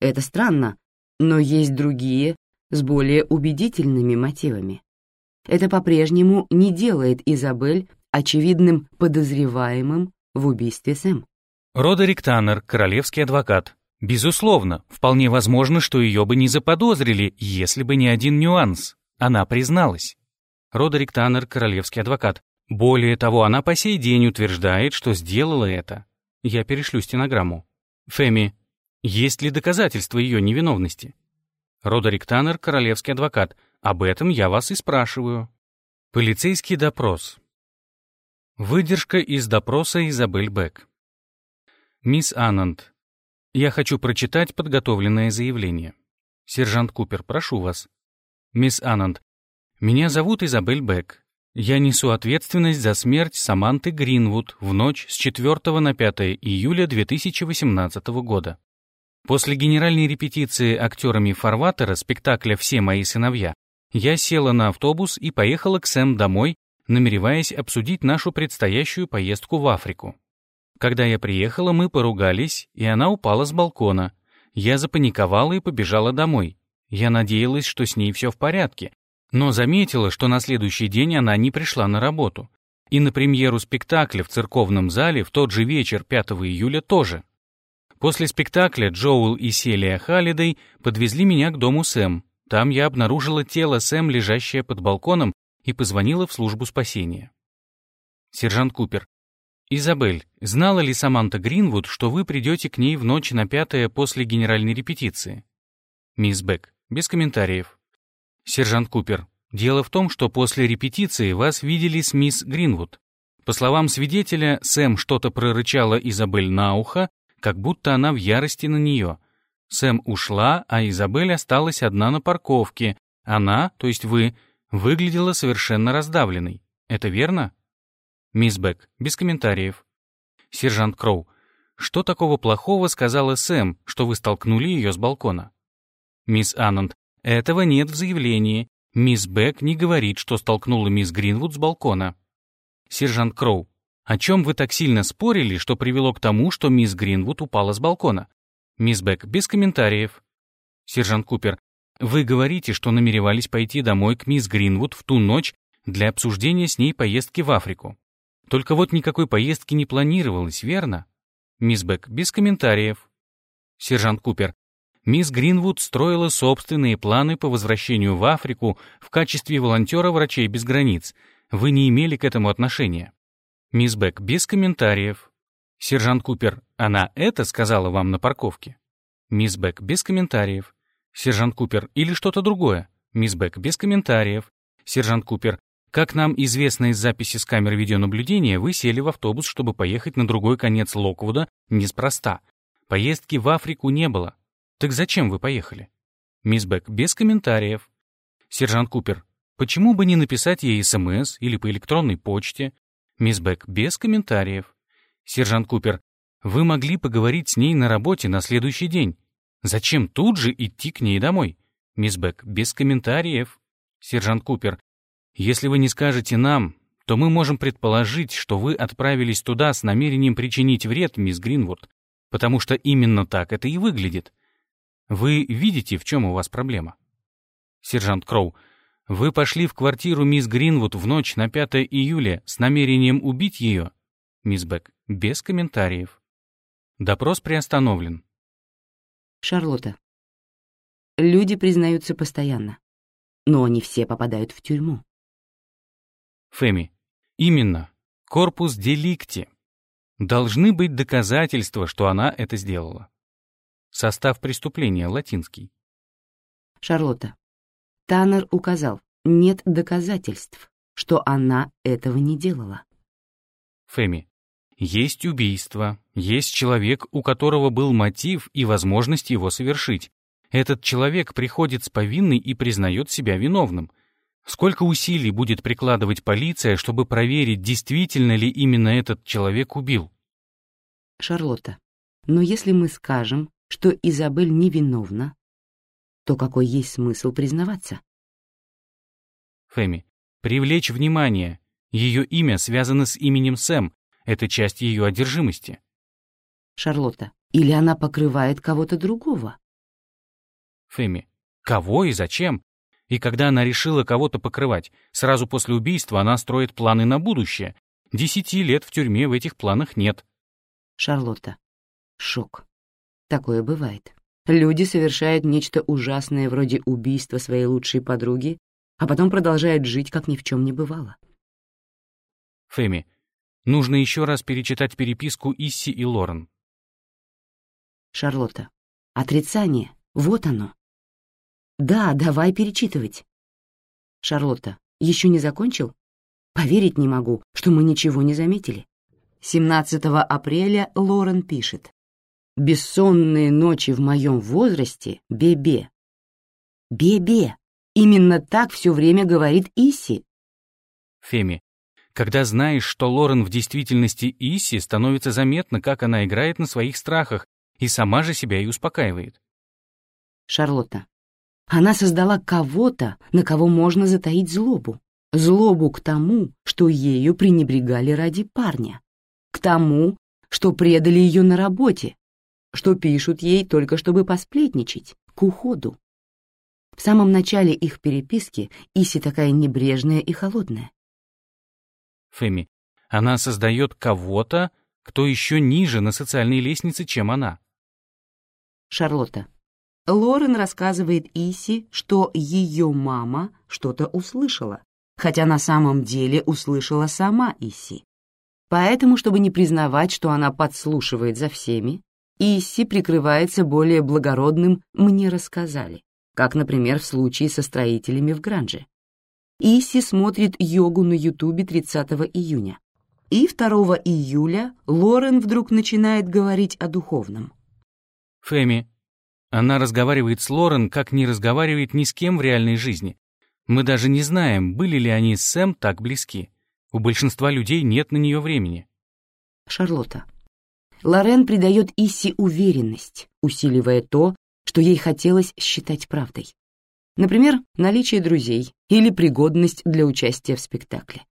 Это странно, но есть другие, с более убедительными мотивами. Это по-прежнему не делает Изабель очевидным подозреваемым в убийстве Сэм. Родерик Таннер, королевский адвокат. Безусловно, вполне возможно, что ее бы не заподозрили, если бы не один нюанс. Она призналась. Родерик Таннер, королевский адвокат. Более того, она по сей день утверждает, что сделала это. Я перешлю стенограмму. Фэми, есть ли доказательства ее невиновности? Родерик Таннер, королевский адвокат. Об этом я вас и спрашиваю. Полицейский допрос. Выдержка из допроса Изабель Бек. Мисс Аннанд, я хочу прочитать подготовленное заявление. Сержант Купер, прошу вас. Мисс Аннанд, меня зовут Изабель Бек. Я несу ответственность за смерть Саманты Гринвуд в ночь с 4 на 5 июля 2018 года. После генеральной репетиции актерами Фарватера спектакля «Все мои сыновья» я села на автобус и поехала к Сэм домой, намереваясь обсудить нашу предстоящую поездку в Африку. Когда я приехала, мы поругались, и она упала с балкона. Я запаниковала и побежала домой. Я надеялась, что с ней все в порядке, но заметила, что на следующий день она не пришла на работу. И на премьеру спектакля в церковном зале в тот же вечер 5 июля тоже. После спектакля Джоул и Селия Халлидей подвезли меня к дому Сэм. Там я обнаружила тело Сэм, лежащее под балконом, и позвонила в службу спасения. Сержант Купер. «Изабель, знала ли Саманта Гринвуд, что вы придете к ней в ночь на пятое после генеральной репетиции?» Мисс Бек. Без комментариев. Сержант Купер. Дело в том, что после репетиции вас видели с мисс Гринвуд. По словам свидетеля, Сэм что-то прорычала Изабель на ухо, как будто она в ярости на нее. Сэм ушла, а Изабель осталась одна на парковке. Она, то есть вы, выглядела совершенно раздавленной. Это верно? Мисс Бек, без комментариев. Сержант Кроу, что такого плохого сказала Сэм, что вы столкнули ее с балкона? Мисс Аннанд, этого нет в заявлении. Мисс Бек не говорит, что столкнула мисс Гринвуд с балкона. Сержант Кроу, о чем вы так сильно спорили, что привело к тому, что мисс Гринвуд упала с балкона? Мисс Бек, без комментариев. Сержант Купер, вы говорите, что намеревались пойти домой к мисс Гринвуд в ту ночь для обсуждения с ней поездки в Африку. Только вот никакой поездки не планировалось, верно? Мисс Бек, без комментариев. Сержант Купер, мисс Гринвуд строила собственные планы по возвращению в Африку в качестве волонтера врачей без границ. Вы не имели к этому отношения. Мисс Бек, без комментариев. Сержант Купер, она это сказала вам на парковке? Мисс Бек, без комментариев. Сержант Купер, или что-то другое? Мисс Бек, без комментариев. Сержант Купер, как нам известно из записи с камер видеонаблюдения, вы сели в автобус, чтобы поехать на другой конец Локвуда неспроста. Поездки в Африку не было. Так зачем вы поехали? Мисс Бек, без комментариев. Сержант Купер, почему бы не написать ей СМС или по электронной почте? Мисс Бек, без комментариев. Сержант Купер, вы могли поговорить с ней на работе на следующий день. Зачем тут же идти к ней домой? Мисс Бек, без комментариев. Сержант Купер, если вы не скажете нам, то мы можем предположить, что вы отправились туда с намерением причинить вред, мисс Гринвуд, потому что именно так это и выглядит. Вы видите, в чем у вас проблема? Сержант Кроу, вы пошли в квартиру мисс Гринвуд в ночь на 5 июля с намерением убить ее? Мисс Бек, без комментариев. Допрос приостановлен. Шарлотта. Люди признаются постоянно, но они все попадают в тюрьму. Фэми. Именно. Корпус деликти. Должны быть доказательства, что она это сделала. Состав преступления, латинский. Шарлотта. Таннер указал, нет доказательств, что она этого не делала. Фэми. Есть убийство, есть человек, у которого был мотив и возможность его совершить. Этот человек приходит с повинной и признает себя виновным. Сколько усилий будет прикладывать полиция, чтобы проверить, действительно ли именно этот человек убил? Шарлотта. Но если мы скажем, что Изабель невиновна, то какой есть смысл признаваться? Фэми. Привлечь внимание. Ее имя связано с именем Сэм. Это часть ее одержимости. Шарлотта. Или она покрывает кого-то другого? Фэми. Кого и зачем? И когда она решила кого-то покрывать, сразу после убийства она строит планы на будущее. Десяти лет в тюрьме в этих планах нет. Шарлотта. Шок. Такое бывает. Люди совершают нечто ужасное вроде убийства своей лучшей подруги, а потом продолжают жить, как ни в чем не бывало. Фэми, нужно еще раз перечитать переписку Исси и Лорен. Шарлотта. Отрицание. Вот оно. Да, давай перечитывать. Шарлотта. Еще не закончил? Поверить не могу, что мы ничего не заметили. 17 апреля Лорен пишет. «Бессонные ночи в моем возрасте — бебе». «Бебе». Именно так все время говорит Иси. Феми, когда знаешь, что Лорен в действительности Иси, становится заметно, как она играет на своих страхах и сама же себя и успокаивает. Шарлотта. Она создала кого-то, на кого можно затаить злобу. Злобу к тому, что ею пренебрегали ради парня. К тому, что предали ее на работе, что пишут ей только чтобы посплетничать, к уходу. В самом начале их переписки Иси такая небрежная и холодная. Фэми, она создает кого-то, кто еще ниже на социальной лестнице, чем она. Шарлотта. Лорен рассказывает Иси, что ее мама что-то услышала, хотя на самом деле услышала сама Иси. Поэтому, чтобы не признавать, что она подслушивает за всеми, Иси прикрывается более благородным «мне рассказали» как, например, в случае со строителями в Гранже. Иси смотрит йогу на Ютубе 30 июня. И 2 июля Лорен вдруг начинает говорить о духовном. Фэми. Она разговаривает с Лорен, как не разговаривает ни с кем в реальной жизни. Мы даже не знаем, были ли они с Сэм так близки. У большинства людей нет на нее времени. Шарлотта. Лорен придает Иси уверенность, усиливая то, что ей хотелось считать правдой. Например, наличие друзей или пригодность для участия в спектакле.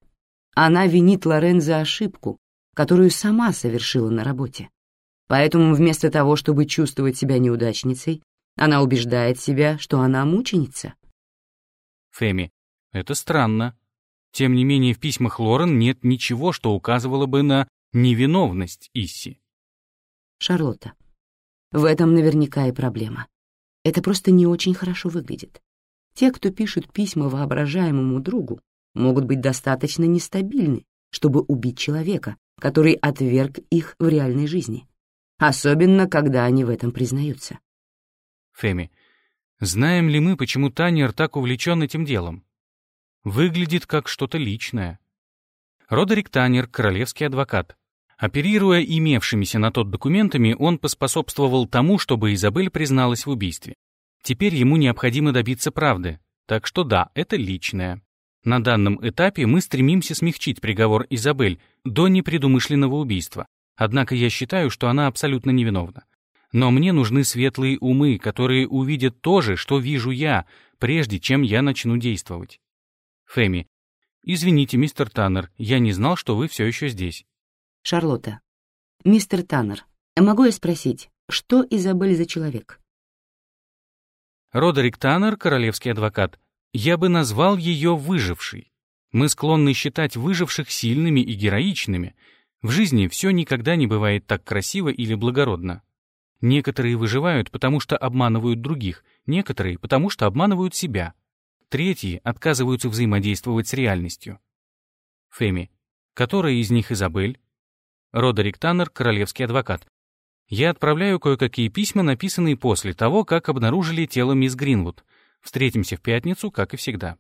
Она винит Лорен за ошибку, которую сама совершила на работе. Поэтому вместо того, чтобы чувствовать себя неудачницей, она убеждает себя, что она мученица. Фэми, это странно. Тем не менее, в письмах Лорен нет ничего, что указывало бы на невиновность Исси. Шарлотта, в этом наверняка и проблема. Это просто не очень хорошо выглядит. Те, кто пишут письма воображаемому другу, могут быть достаточно нестабильны, чтобы убить человека, который отверг их в реальной жизни. Особенно, когда они в этом признаются. Фэми, знаем ли мы, почему Танер так увлечен этим делом? Выглядит как что-то личное. Родерик Танер, королевский адвокат, Оперируя имевшимися на тот документами, он поспособствовал тому, чтобы Изабель призналась в убийстве. Теперь ему необходимо добиться правды. Так что да, это личное. На данном этапе мы стремимся смягчить приговор Изабель до непредумышленного убийства. Однако я считаю, что она абсолютно невиновна. Но мне нужны светлые умы, которые увидят то же, что вижу я, прежде чем я начну действовать. Фэми. Извините, мистер Таннер, я не знал, что вы все еще здесь. Шарлотта. Мистер Таннер, могу я спросить, что Изабель за человек? Родерик Таннер, королевский адвокат. Я бы назвал ее выжившей. Мы склонны считать выживших сильными и героичными. В жизни все никогда не бывает так красиво или благородно. Некоторые выживают, потому что обманывают других, некоторые, потому что обманывают себя. Третьи отказываются взаимодействовать с реальностью. Феми. Которая из них Изабель? Родерик Таннер, королевский адвокат. Я отправляю кое-какие письма, написанные после того, как обнаружили тело мисс Гринвуд. Встретимся в пятницу, как и всегда.